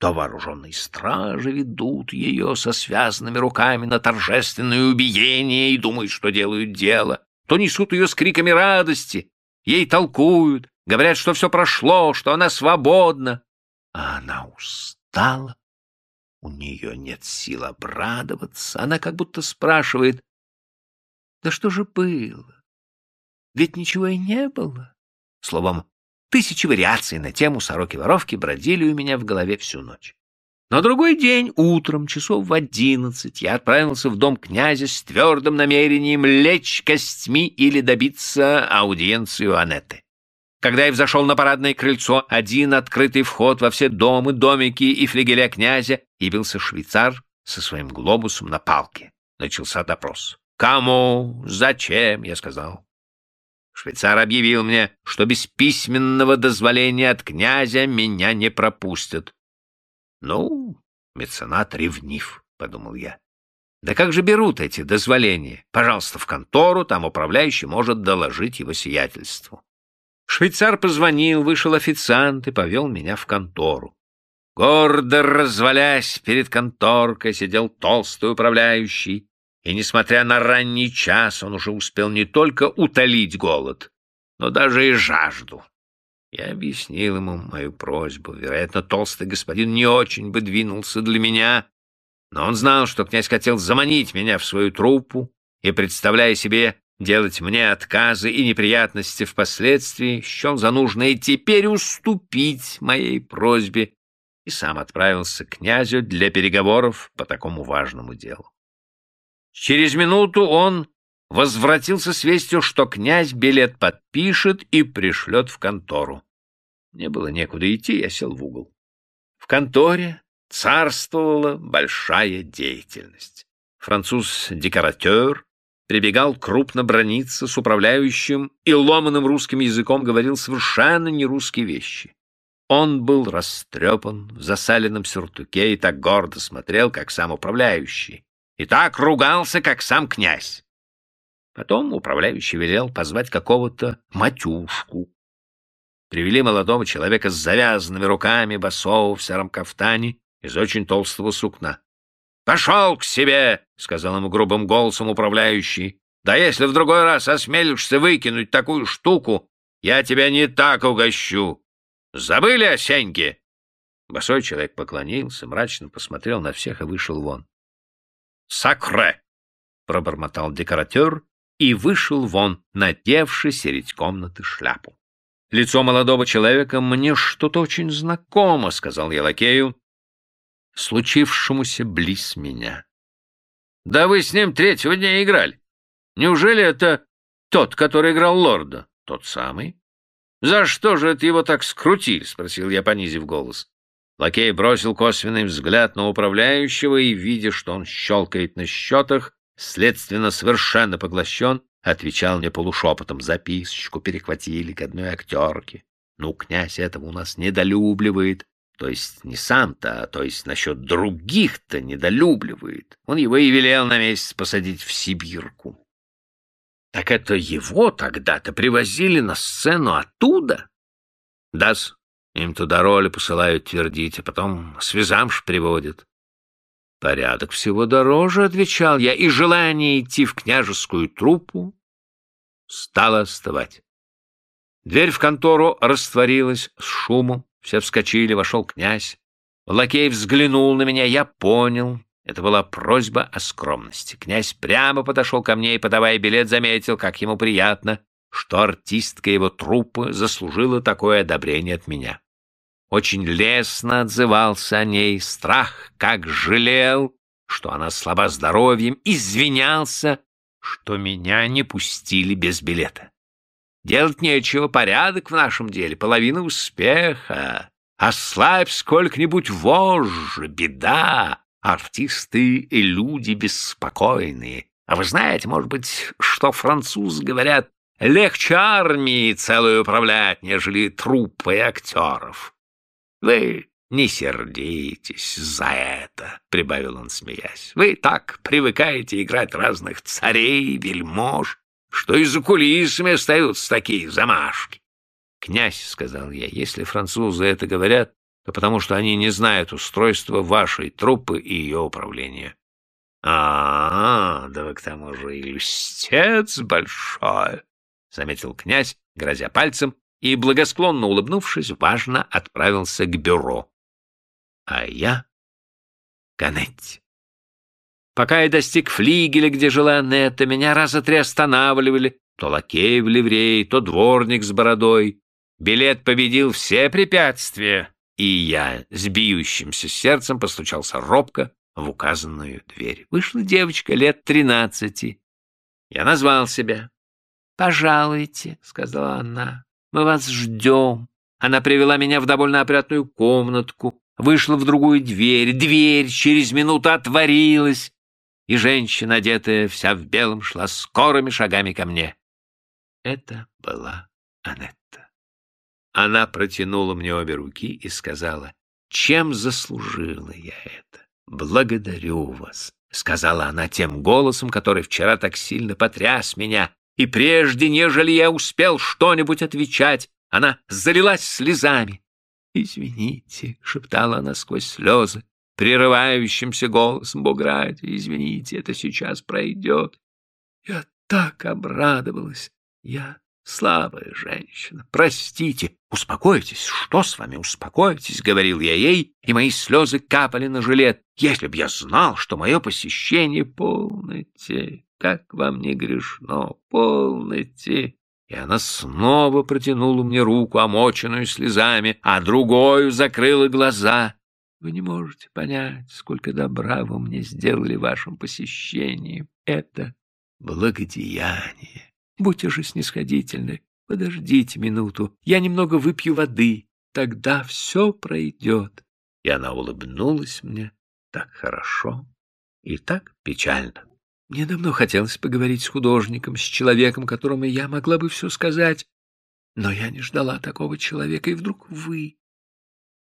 то вооруженные стражи ведут ее со связанными руками на торжественное убиение и думают, что делают дело, то несут ее с криками радости, ей толкуют, говорят, что все прошло, что она свободна. А она устала, у нее нет сил обрадоваться, она как будто спрашивает, да что же было? Ведь ничего и не было. Словом, Тысячи вариаций на тему сороки-воровки бродили у меня в голове всю ночь. На другой день, утром, часов в одиннадцать, я отправился в дом князя с твердым намерением лечь костьми или добиться аудиенцию Анетты. Когда я взошел на парадное крыльцо, один открытый вход во все дома, домики и флигеля князя, явился швейцар со своим глобусом на палке. Начался допрос. «Кому? Зачем?» — я сказал. Швейцар объявил мне, что без письменного дозволения от князя меня не пропустят. Ну, меценат ревнив, — подумал я. Да как же берут эти дозволения? Пожалуйста, в контору, там управляющий может доложить его сиятельству. Швейцар позвонил, вышел официант и повел меня в контору. Гордо развалясь перед конторкой, сидел толстый управляющий, и, несмотря на ранний час, он уже успел не только утолить голод, но даже и жажду. Я объяснил ему мою просьбу. Вероятно, толстый господин не очень бы двинулся для меня, но он знал, что князь хотел заманить меня в свою труппу и, представляя себе делать мне отказы и неприятности впоследствии, счел за нужное теперь уступить моей просьбе и сам отправился к князю для переговоров по такому важному делу. Через минуту он возвратился с вестью, что князь билет подпишет и пришлет в контору. Мне было некуда идти, я сел в угол. В конторе царствовала большая деятельность. Француз-декоратер прибегал крупно брониться с управляющим и ломаным русским языком говорил совершенно нерусские вещи. Он был растрепан в засаленном сюртуке и так гордо смотрел, как сам управляющий, и так ругался, как сам князь. Потом управляющий велел позвать какого-то матюшку. Привели молодого человека с завязанными руками, босого в сером кафтане, из очень толстого сукна. «Пошел к себе!» — сказал ему грубым голосом управляющий. «Да если в другой раз осмелишься выкинуть такую штуку, я тебя не так угощу. Забыли о Сеньке?» Босой человек поклонился, мрачно посмотрел на всех и вышел вон. «Сакре!» — пробормотал декоратер и вышел вон, надевший середь комнаты шляпу. «Лицо молодого человека мне что-то очень знакомо», — сказал я лакею, случившемуся близ меня. «Да вы с ним третьего дня играли. Неужели это тот, который играл лорда?» «Тот самый». «За что же это его так скрутили?» — спросил я, понизив голос. Лакей бросил косвенный взгляд на управляющего и, видя, что он щелкает на счетах, следственно, совершенно поглощен, отвечал мне полушепотом, записочку перехватили к одной актерке. Ну, князь этого у нас недолюбливает, то есть не сам-то, а то есть насчет других-то недолюбливает. Он его и велел на месяц посадить в Сибирку. Так это его тогда-то привозили на сцену оттуда? Да-с, им туда роли посылают твердить, а потом связамш приводят. Порядок всего дороже, — отвечал я, и желание идти в княжескую труппу стало остывать. Дверь в контору растворилась с шумом, все вскочили, вошел князь. Лакей взглянул на меня, я понял. Это была просьба о скромности. Князь прямо подошел ко мне и, подавая билет, заметил, как ему приятно, что артистка его труппы заслужила такое одобрение от меня. Очень лестно отзывался о ней, страх как жалел, что она слаба здоровьем, извинялся, что меня не пустили без билета. Делать нечего, порядок в нашем деле, половина успеха. Ослабь сколько-нибудь вожжи, беда. Артисты и люди беспокойные. А вы знаете, может быть, что французы говорят, легче армии целую управлять, нежели труппой актеров. Вы не сердитесь за это, — прибавил он, смеясь. Вы так привыкаете играть разных царей, вельмож, что и за кулисами остаются такие замашки. Князь, — сказал я, — если французы это говорят, то потому что они не знают устройства вашей труппы и ее управления. А, -а, -а да вы к тому же и льстец большой, — заметил князь, грозя пальцем, и, благосклонно улыбнувшись, важно отправился к бюро. А я — к. Пока я достиг флигеля, где жила Анетта, меня раза три останавливали, то лакей в ливреи, то дворник с бородой. Билет победил все препятствия, и я с бьющимся сердцем постучался робко в указанную дверь. Вышла девочка лет тринадцати. Я назвал себя. «Пожалуйте», — сказала она, — «мы вас ждем». Она привела меня в довольно опрятную комнатку, вышла в другую дверь, дверь через минуту отворилась, и женщина, одетая вся в белом, шла скорыми шагами ко мне. Это была Анетта. Она протянула мне обе руки и сказала, чем заслужила я это? Благодарю вас, сказала она тем голосом, который вчера так сильно потряс меня, и прежде, нежели я успел что-нибудь отвечать, она залилась слезами. «Извините», — шептала она сквозь слезы, прерывающимся голосом Буграти, «извините, это сейчас пройдет». Я так обрадовалась. Я слабая женщина. Простите, успокойтесь. Что с вами, успокойтесь, — говорил я ей, и мои слезы капали на жилет. Если б я знал, что мое посещение полноте, как вам не грешно, полноте. И она снова протянула мне руку, омоченную слезами, а другую закрыла глаза. Вы не можете понять, сколько добра вы мне сделали вашим посещением. Это благодеяние. Будьте же снисходительны. Подождите минуту, я немного выпью воды. Тогда все пройдет. И она улыбнулась мне так хорошо и так печально. Мне давно хотелось поговорить с художником, с человеком, которому я могла бы все сказать. Но я не ждала такого человека, и вдруг вы.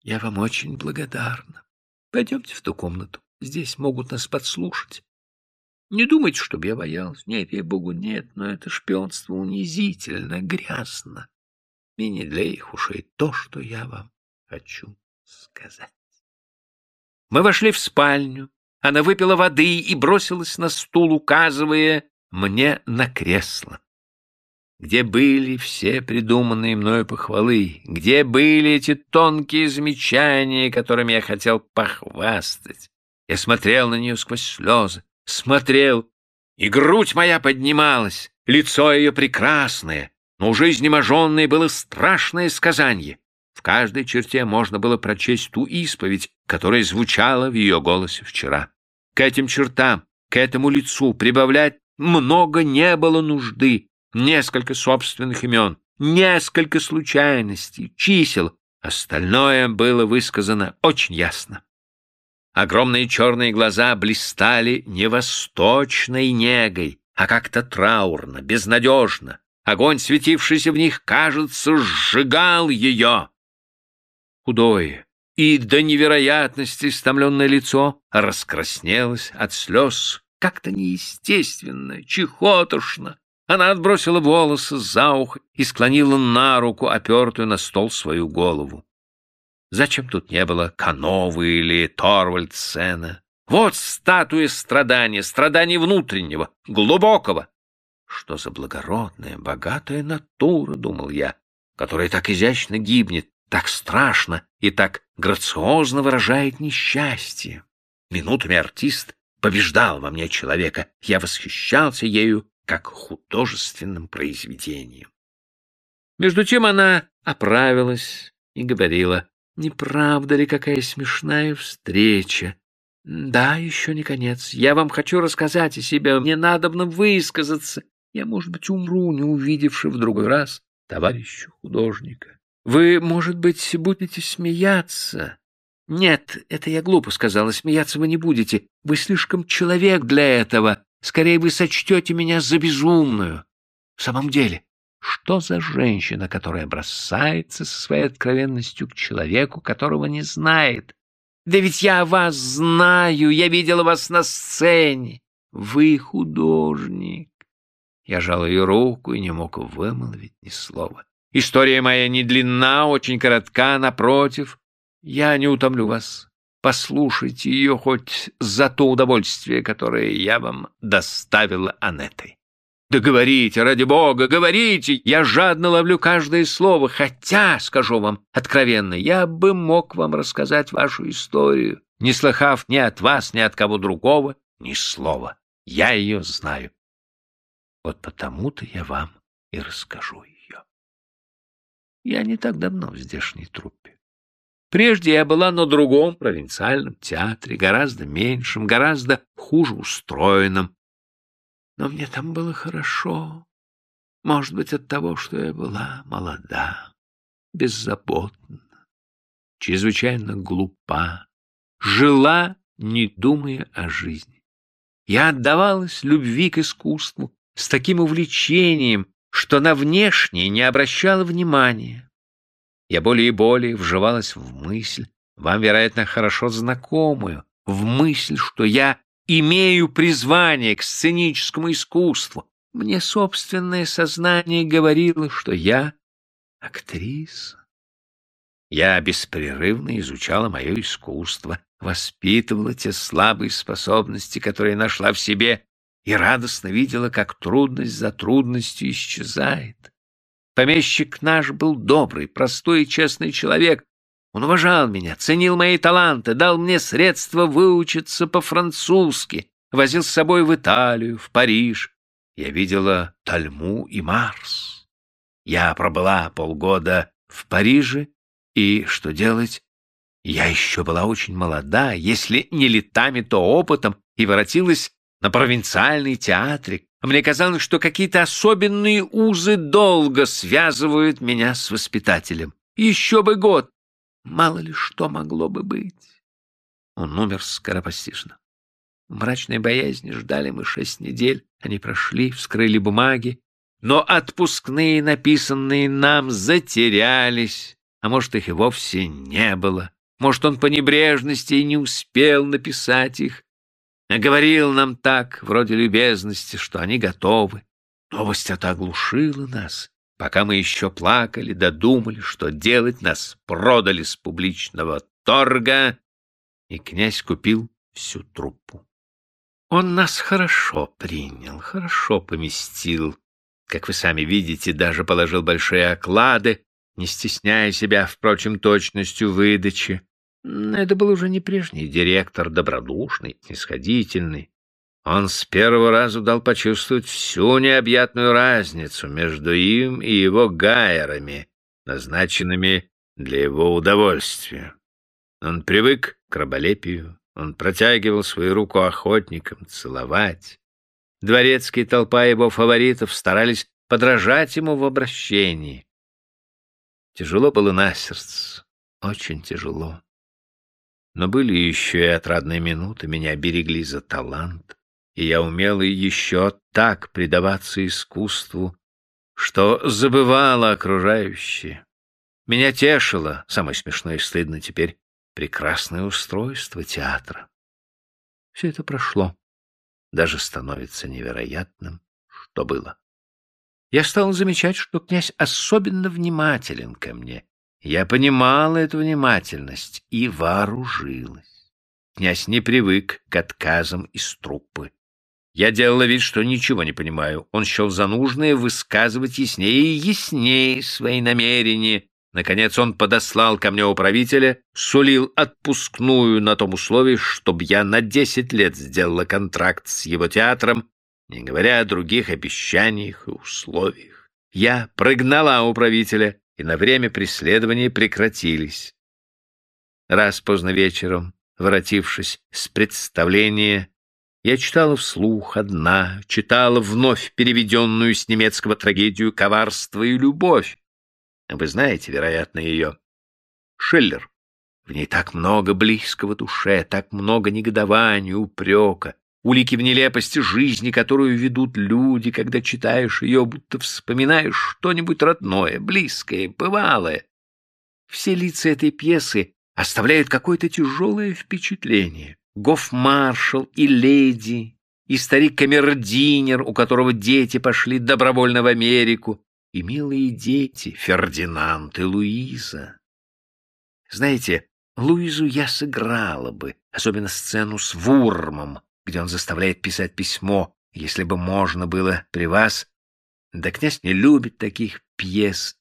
Я вам очень благодарна. Пойдемте в ту комнату. Здесь могут нас подслушать. Не думайте, чтобы я боялась. Нет, ей-богу, нет, но это шпионство унизительно, грязно. И не для их ушей то, что я вам хочу сказать. Мы вошли в спальню. Она выпила воды и бросилась на стул, указывая мне на кресло. Где были все придуманные мною похвалы? Где были эти тонкие замечания, которыми я хотел похвастать? Я смотрел на нее сквозь слезы смотрел, и грудь моя поднималась, лицо ее прекрасное, но уже изнеможенное было страшное сказанье. В каждой черте можно было прочесть ту исповедь, которая звучала в ее голосе вчера. К этим чертам, к этому лицу прибавлять много не было нужды. Несколько собственных имен, несколько случайностей, чисел. Остальное было высказано очень ясно. Огромные черные глаза блистали не восточной негой, а как-то траурно, безнадежно. Огонь, светившийся в них, кажется, сжигал ее. Худое и до невероятности стомленное лицо раскраснелось от слез, как-то неестественно, чехотошно. Она отбросила волосы за ухо и склонила на руку, опертую на стол свою голову. Зачем тут не было Кановы или Торвальдсена? Вот статуя страдания, страдания внутреннего, глубокого. Что за благородная, богатая натура, думал я, которая так изящно гибнет, так страшно и так грациозно выражает несчастье. Минутами артист побеждал во мне человека, я восхищался ею как художественным произведением. Между тем она оправилась и говорила, не правда ли, какая смешная встреча? Да, еще не конец. Я вам хочу рассказать о себе. Мне надобно высказаться. Я, может быть, умру, не увидевши в другой раз товарища художника. Вы, может быть, будете смеяться. Нет, это я глупо сказала. Смеяться вы не будете. Вы слишком человек для этого. Скорее, вы сочтете меня за безумную. В самом деле, что за женщина, которая бросается со своей откровенностью к человеку, которого не знает? Да ведь я вас знаю, я видела вас на сцене. Вы художник. Я жал ее руку и не мог вымолвить ни слова. История моя не длинна, очень коротка, напротив. Я не утомлю вас. Послушайте ее хоть за то удовольствие, которое я вам доставила Анетой. Да говорите, ради бога, говорите! Я жадно ловлю каждое слово, хотя, скажу вам откровенно, я бы мог вам рассказать вашу историю, не слыхав ни от вас, ни от кого другого ни слова. Я ее знаю. Вот потому-то я вам и расскажу ее. Я не так давно в здешней труппе. Прежде я была на другом провинциальном театре, гораздо меньшем, гораздо хуже устроенном. Но мне там было хорошо. Может быть, от того, что я была молода, беззаботна, чрезвычайно глупа, жила, не думая о жизни. Я отдавалась любви к искусству с таким увлечением, что на внешнее не обращала внимания. Я более и более вживалась в мысль, вам, вероятно, хорошо знакомую, в мысль, что я имею призвание к сценическому искусству. Мне собственное сознание говорило, что я актриса. Я беспрерывно изучала мое искусство, воспитывала те слабые способности, которые нашла в себе, и радостно видела, как трудность за трудностью исчезает. Помещик наш был добрый, простой и честный человек. Он уважал меня, ценил мои таланты, дал мне средства выучиться по-французски, возил с собой в Италию, в Париж. Я видела Тальму и Марс. Я пробыла полгода в Париже, и что делать? Я еще была очень молода, если не летами, то опытом, и воротилась на провинциальный театрик. Мне казалось, что какие-то особенные узы долго связывают меня с воспитателем. Еще бы год! Мало ли что могло бы быть. Он умер скоропостижно. Мрачной боязни ждали мы шесть недель. Они прошли, вскрыли бумаги, но отпускные, написанные нам, затерялись, а может, их и вовсе не было. Может, он по небрежности и не успел написать их, а говорил нам так, вроде любезности, что они готовы. Новость эта оглушила нас, пока мы еще плакали, додумали, что делать нас продали с публичного торга, и князь купил всю труппу. Он нас хорошо принял, хорошо поместил. Как вы сами видите, даже положил большие оклады, не стесняя себя, впрочем, точностью выдачи. Это был уже не прежний директор, добродушный, снисходительный. Он с первого раза дал почувствовать всю необъятную разницу между им и его гайерами, назначенными для его удовольствия. Он привык к раболепию, он протягивал свою руку охотникам целовать. Дворецкая толпа его фаворитов старались подражать ему в обращении. Тяжело было на сердце, очень тяжело. Но были еще и отрадные минуты, меня берегли за талант, и я умела еще так предаваться искусству, что забывала окружающее. Меня тешило, самое смешное и стыдно теперь, прекрасное устройство театра. Все это прошло, даже становится невероятным, что было. Я стал замечать, что князь особенно внимателен ко мне, я понимала эту внимательность и вооружилась. Князь не привык к отказам из труппы. Я делала вид, что ничего не понимаю. Он счел за нужное высказывать яснее и яснее свои намерения. Наконец он подослал ко мне управителя, сулил отпускную на том условии, чтобы я на десять лет сделала контракт с его театром, не говоря о других обещаниях и условиях. Я прогнала управителя и на время преследования прекратились. Раз поздно вечером, воротившись с представления, я читала вслух одна, читала вновь переведенную с немецкого трагедию «Коварство и любовь». Вы знаете, вероятно, ее. Шиллер. В ней так много близкого душе, так много негодования, упрека, улики в нелепости жизни, которую ведут люди, когда читаешь ее, будто вспоминаешь что-нибудь родное, близкое, бывалое. Все лица этой пьесы оставляют какое-то тяжелое впечатление. Гофмаршал и леди, и старик-камердинер, у которого дети пошли добровольно в Америку, и милые дети, Фердинанд и Луиза. Знаете, Луизу я сыграла бы, особенно сцену с Вурмом, где он заставляет писать письмо, если бы можно было при вас. Да князь не любит таких пьес.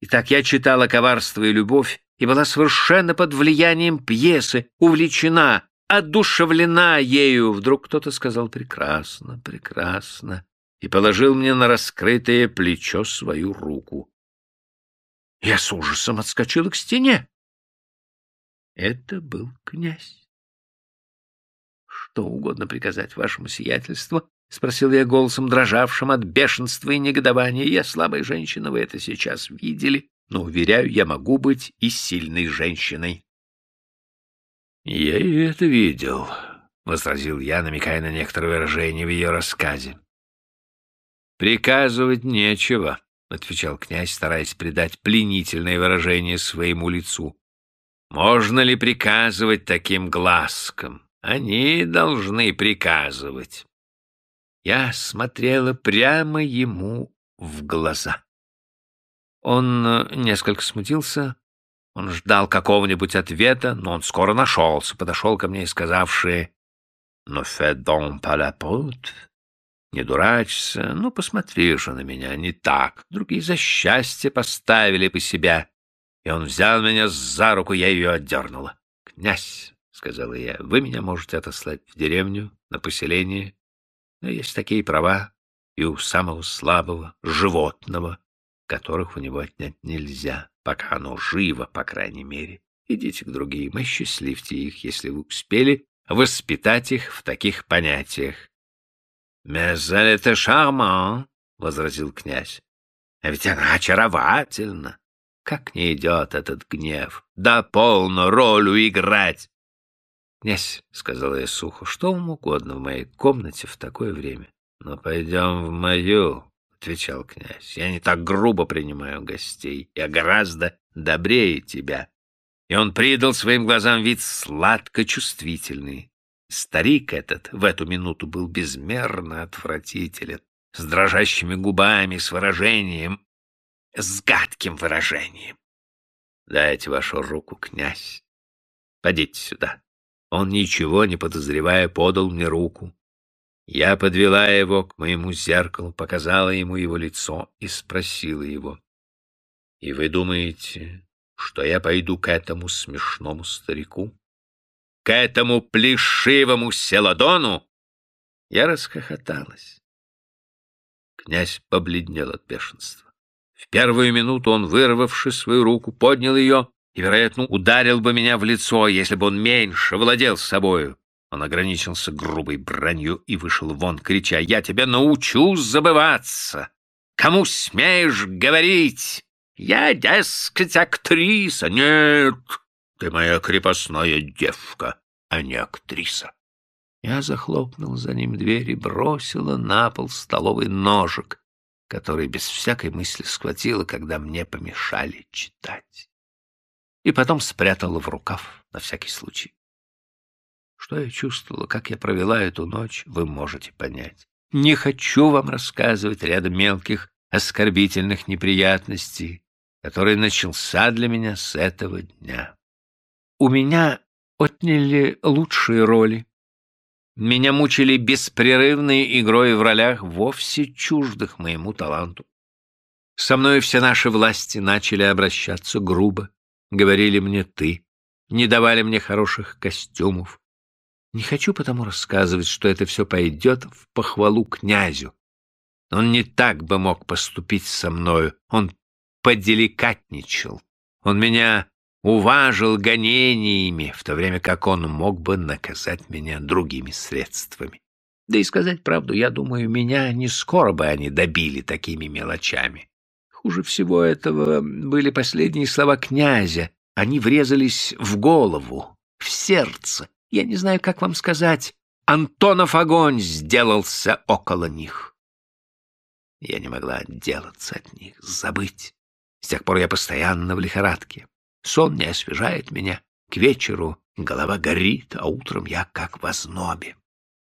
Итак, я читала «Коварство и любовь» и была совершенно под влиянием пьесы, увлечена, одушевлена ею. Вдруг кто-то сказал «прекрасно, прекрасно» и положил мне на раскрытое плечо свою руку. Я с ужасом отскочила к стене. Это был князь. Что угодно приказать вашему сиятельству, — спросил я голосом, дрожавшим от бешенства и негодования. Я слабая женщина, вы это сейчас видели, но, уверяю, я могу быть и сильной женщиной. — Я и это видел, — возразил я, намекая на некоторое выражение в ее рассказе. — Приказывать нечего, — отвечал князь, стараясь придать пленительное выражение своему лицу. — Можно ли приказывать таким глазкам? Они должны приказывать. Я смотрела прямо ему в глаза. Он э, несколько смутился, он ждал какого-нибудь ответа, но он скоро нашелся, подошел ко мне и сказавший «Ну, la pute». Не дурачься, ну, посмотри же на меня, не так. Другие за счастье поставили бы себя. И он взял меня за руку, я ее отдернула. «Князь», — сказала я, — «вы меня можете отослать в деревню, на поселение, но есть такие права и у самого слабого животного, которых у него отнять нельзя, пока оно живо, по крайней мере. Идите к другим, осчастливьте их, если вы успели воспитать их в таких понятиях. — elle était charmant, — возразил князь. — А ведь она очаровательна. Как не идет этот гнев? Да полно роль играть. «Князь», — сказала я сухо, — «что вам угодно в моей комнате в такое время». «Но пойдем в мою», — отвечал князь. «Я не так грубо принимаю гостей, я гораздо добрее тебя». И он придал своим глазам вид сладко-чувствительный. Старик этот в эту минуту был безмерно отвратителен, с дрожащими губами, с выражением, с гадким выражением. «Дайте вашу руку, князь. Подите сюда». Он, ничего не подозревая, подал мне руку. Я подвела его к моему зеркалу, показала ему его лицо и спросила его. — И вы думаете, что я пойду к этому смешному старику? К этому плешивому селадону? Я расхохоталась. Князь побледнел от бешенства. В первую минуту он, вырвавши свою руку, поднял ее и, вероятно, ударил бы меня в лицо, если бы он меньше владел собою. Он ограничился грубой бранью и вышел вон, крича, «Я тебя научу забываться! Кому смеешь говорить? Я, дескать, актриса! Нет, ты моя крепостная девка, а не актриса!» Я захлопнул за ним дверь и бросила на пол столовый ножик, который без всякой мысли схватила, когда мне помешали читать и потом спрятала в рукав на всякий случай. Что я чувствовала, как я провела эту ночь, вы можете понять. Не хочу вам рассказывать ряда мелких оскорбительных неприятностей, который начался для меня с этого дня. У меня отняли лучшие роли. Меня мучили беспрерывной игрой в ролях, вовсе чуждых моему таланту. Со мной все наши власти начали обращаться грубо говорили мне «ты», не давали мне хороших костюмов. Не хочу потому рассказывать, что это все пойдет в похвалу князю. Он не так бы мог поступить со мною, он поделикатничал. Он меня уважил гонениями, в то время как он мог бы наказать меня другими средствами. Да и сказать правду, я думаю, меня не скоро бы они добили такими мелочами. Хуже всего этого были последние слова князя. Они врезались в голову, в сердце. Я не знаю, как вам сказать. Антонов огонь сделался около них. Я не могла отделаться от них, забыть. С тех пор я постоянно в лихорадке. Сон не освежает меня. К вечеру голова горит, а утром я как в ознобе.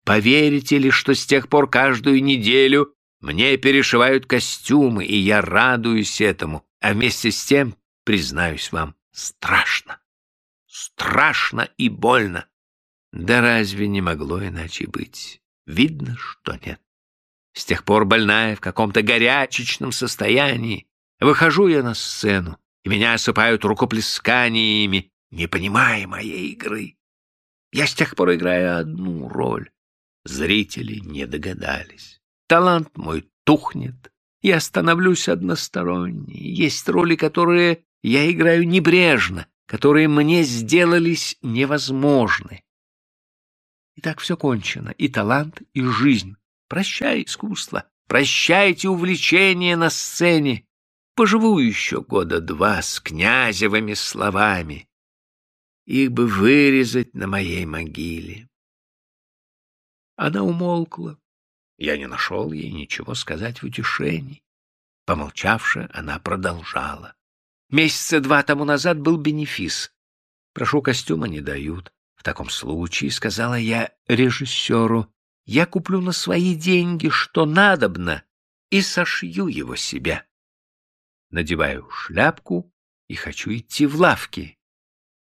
Поверите ли, что с тех пор каждую неделю мне перешивают костюмы, и я радуюсь этому, а вместе с тем, признаюсь вам, страшно. Страшно и больно. Да разве не могло иначе быть? Видно, что нет. С тех пор больная в каком-то горячечном состоянии. Выхожу я на сцену, и меня осыпают рукоплесканиями, не понимая моей игры. Я с тех пор играю одну роль. Зрители не догадались. Талант мой тухнет. Я становлюсь односторонней. Есть роли, которые я играю небрежно, которые мне сделались невозможны. И так все кончено, и талант, и жизнь. Прощай искусство, прощайте увлечение на сцене. Поживу еще года два с князевыми словами. Их бы вырезать на моей могиле. Она умолкла. Я не нашел ей ничего сказать в утешении. Помолчавши, она продолжала. Месяца два тому назад был бенефис. Прошу, костюма не дают. В таком случае, сказала я режиссеру, я куплю на свои деньги, что надобно, и сошью его себе. Надеваю шляпку и хочу идти в лавки.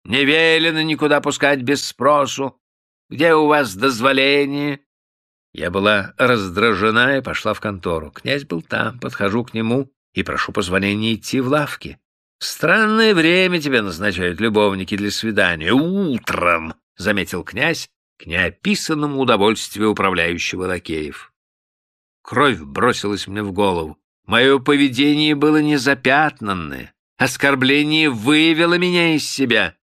Не велено никуда пускать без спросу. Где у вас дозволение? Я была раздражена и пошла в контору. Князь был там, подхожу к нему и прошу позволения идти в лавки. Странное время тебе назначают любовники для свидания. Утром, — заметил князь к неописанному удовольствию управляющего лакеев. Кровь бросилась мне в голову. Мое поведение было незапятнанное. Оскорбление вывело меня из себя.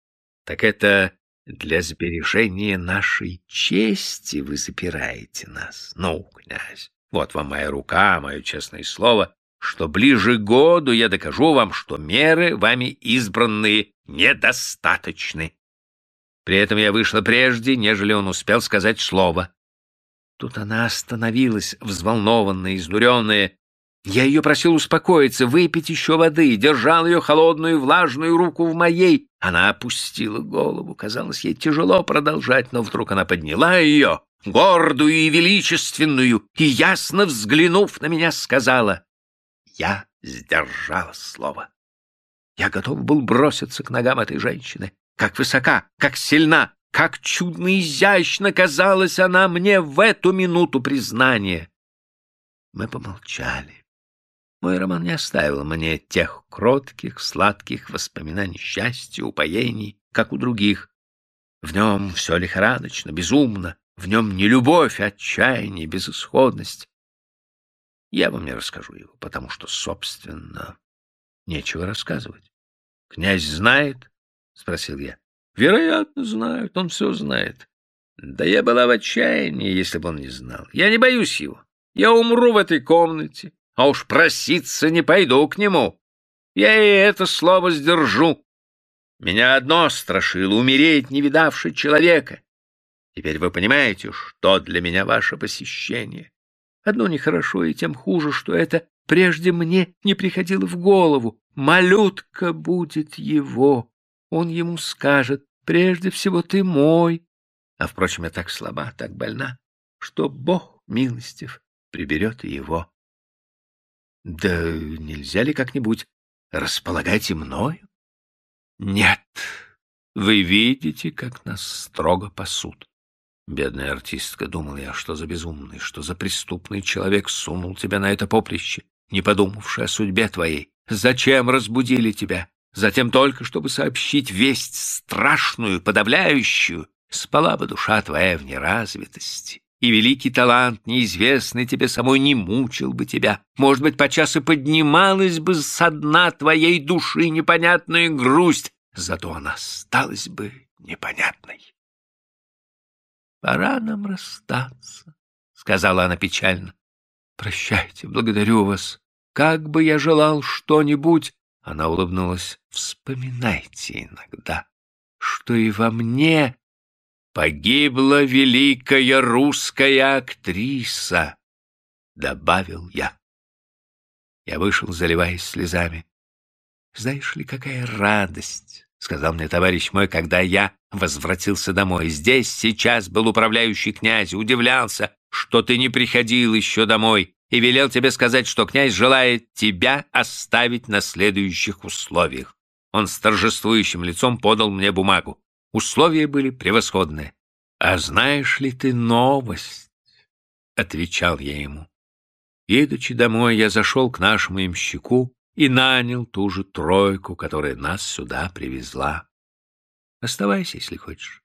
Так это для сбережения нашей чести вы запираете нас. Ну, князь, вот вам моя рука, мое честное слово, что ближе к году я докажу вам, что меры вами избранные недостаточны. При этом я вышла прежде, нежели он успел сказать слово. Тут она остановилась, взволнованная, изнуренная. Я ее просил успокоиться, выпить еще воды, держал ее холодную влажную руку в моей. Она опустила голову, казалось ей тяжело продолжать, но вдруг она подняла ее, гордую и величественную, и, ясно взглянув на меня, сказала, «Я сдержала слово. Я готов был броситься к ногам этой женщины. Как высока, как сильна, как чудно изящно казалась она мне в эту минуту признания. Мы помолчали. Мой роман не оставил мне тех кротких, сладких воспоминаний счастья, упоений, как у других. В нем все лихорадочно, безумно, в нем не любовь, а отчаяние, безысходность. Я вам не расскажу его, потому что, собственно, нечего рассказывать. Князь знает, — спросил я. — Вероятно, знает, он все знает. Да я была в отчаянии, если бы он не знал. Я не боюсь его. Я умру в этой комнате. А уж проситься не пойду к нему. Я и это слово сдержу. Меня одно страшило — умереть, не видавши человека. Теперь вы понимаете, что для меня ваше посещение. Одно нехорошо, и тем хуже, что это прежде мне не приходило в голову. Малютка будет его. Он ему скажет, прежде всего ты мой. А, впрочем, я так слаба, так больна, что Бог милостив приберет его. Да нельзя ли как-нибудь располагать и мною? Нет, вы видите, как нас строго пасут. Бедная артистка, думал я, что за безумный, что за преступный человек сунул тебя на это поприще, не подумавший о судьбе твоей. Зачем разбудили тебя? Затем только, чтобы сообщить весть страшную, подавляющую. Спала бы душа твоя в неразвитости и великий талант, неизвестный тебе самой, не мучил бы тебя. Может быть, подчас и поднималась бы со дна твоей души непонятная грусть, зато она осталась бы непонятной. «Пора нам расстаться», — сказала она печально. «Прощайте, благодарю вас. Как бы я желал что-нибудь...» Она улыбнулась. «Вспоминайте иногда, что и во мне Погибла великая русская актриса, добавил я. Я вышел, заливаясь слезами. Знаешь ли, какая радость, сказал мне товарищ мой, когда я возвратился домой. Здесь сейчас был управляющий князь, удивлялся, что ты не приходил еще домой, и велел тебе сказать, что князь желает тебя оставить на следующих условиях. Он с торжествующим лицом подал мне бумагу. Условия были превосходные. «А знаешь ли ты новость?» — отвечал я ему. Едучи домой, я зашел к нашему имщику и нанял ту же тройку, которая нас сюда привезла. Оставайся, если хочешь,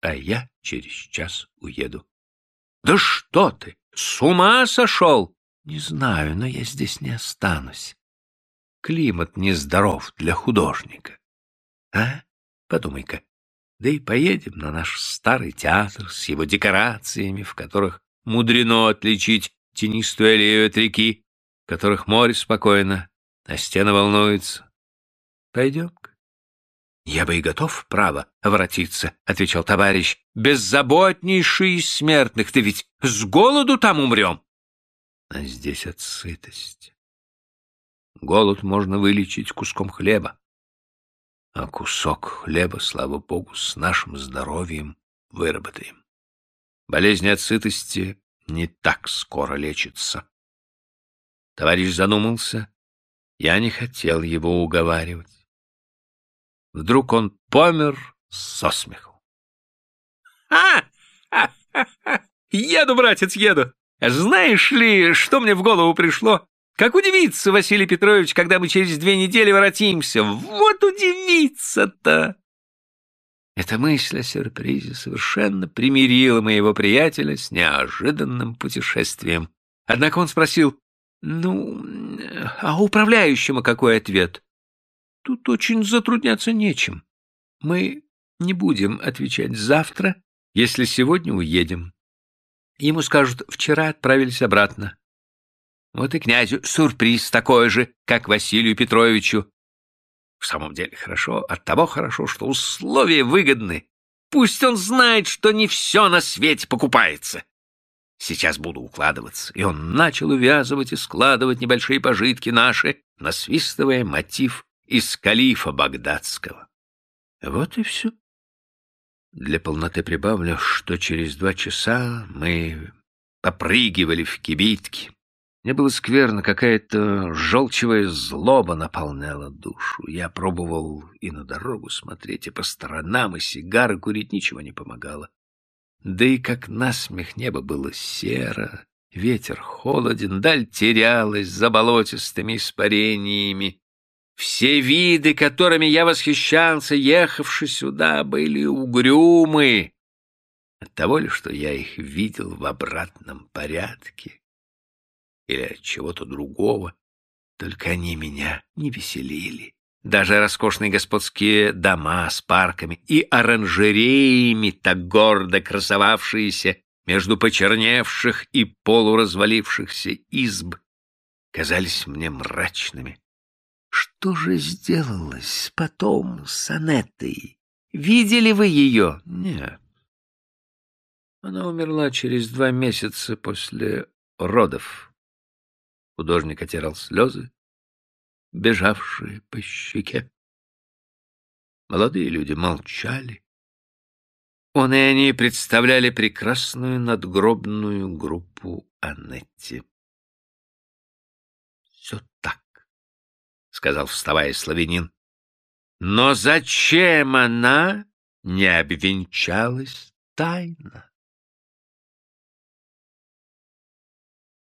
а я через час уеду. — Да что ты, с ума сошел? — Не знаю, но я здесь не останусь. Климат нездоров для художника. А? Подумай-ка, да и поедем на наш старый театр с его декорациями, в которых мудрено отличить тенистую аллею от реки, в которых море спокойно, а стены волнуются. Пойдем-ка. «Я бы и готов, право, воротиться», — отвечал товарищ. «Беззаботнейший из смертных, ты ведь с голоду там умрем». А здесь от сытости. Голод можно вылечить куском хлеба. А кусок хлеба, слава богу, с нашим здоровьем выработаем. Болезнь от сытости не так скоро лечится. Товарищ задумался. Я не хотел его уговаривать. Вдруг он помер со смеху. «А! Еду, братец, еду! Знаешь ли, что мне в голову пришло? Как удивиться, Василий Петрович, когда мы через две недели воротимся? Вот удивиться-то!» Эта мысль о сюрпризе совершенно примирила моего приятеля с неожиданным путешествием. Однако он спросил, «Ну, а управляющему какой ответ?» Тут очень затрудняться нечем. Мы не будем отвечать завтра, если сегодня уедем. Ему скажут, вчера отправились обратно. Вот и князю сюрприз такой же, как Василию Петровичу. В самом деле хорошо, от того хорошо, что условия выгодны. Пусть он знает, что не все на свете покупается. Сейчас буду укладываться. И он начал увязывать и складывать небольшие пожитки наши, насвистывая мотив из калифа багдадского. Вот и все. Для полноты прибавлю, что через два часа мы попрыгивали в кибитке. Мне было скверно, какая-то желчевая злоба наполняла душу. Я пробовал и на дорогу смотреть, и по сторонам, и сигары курить ничего не помогало. Да и как насмех небо было серо, ветер холоден, даль терялась за болотистыми испарениями. Все виды, которыми я восхищался, ехавши сюда, были угрюмы. От того ли, что я их видел в обратном порядке, или от чего-то другого, только они меня не веселили. Даже роскошные господские дома с парками и оранжереями, так гордо красовавшиеся между почерневших и полуразвалившихся изб, казались мне мрачными, что же сделалось потом с Анеттой? Видели вы ее? Нет. Она умерла через два месяца после родов. Художник отирал слезы, бежавшие по щеке. Молодые люди молчали. Он и они представляли прекрасную надгробную группу Аннетти. Все так сказал, вставая славянин. Но зачем она не обвенчалась тайно?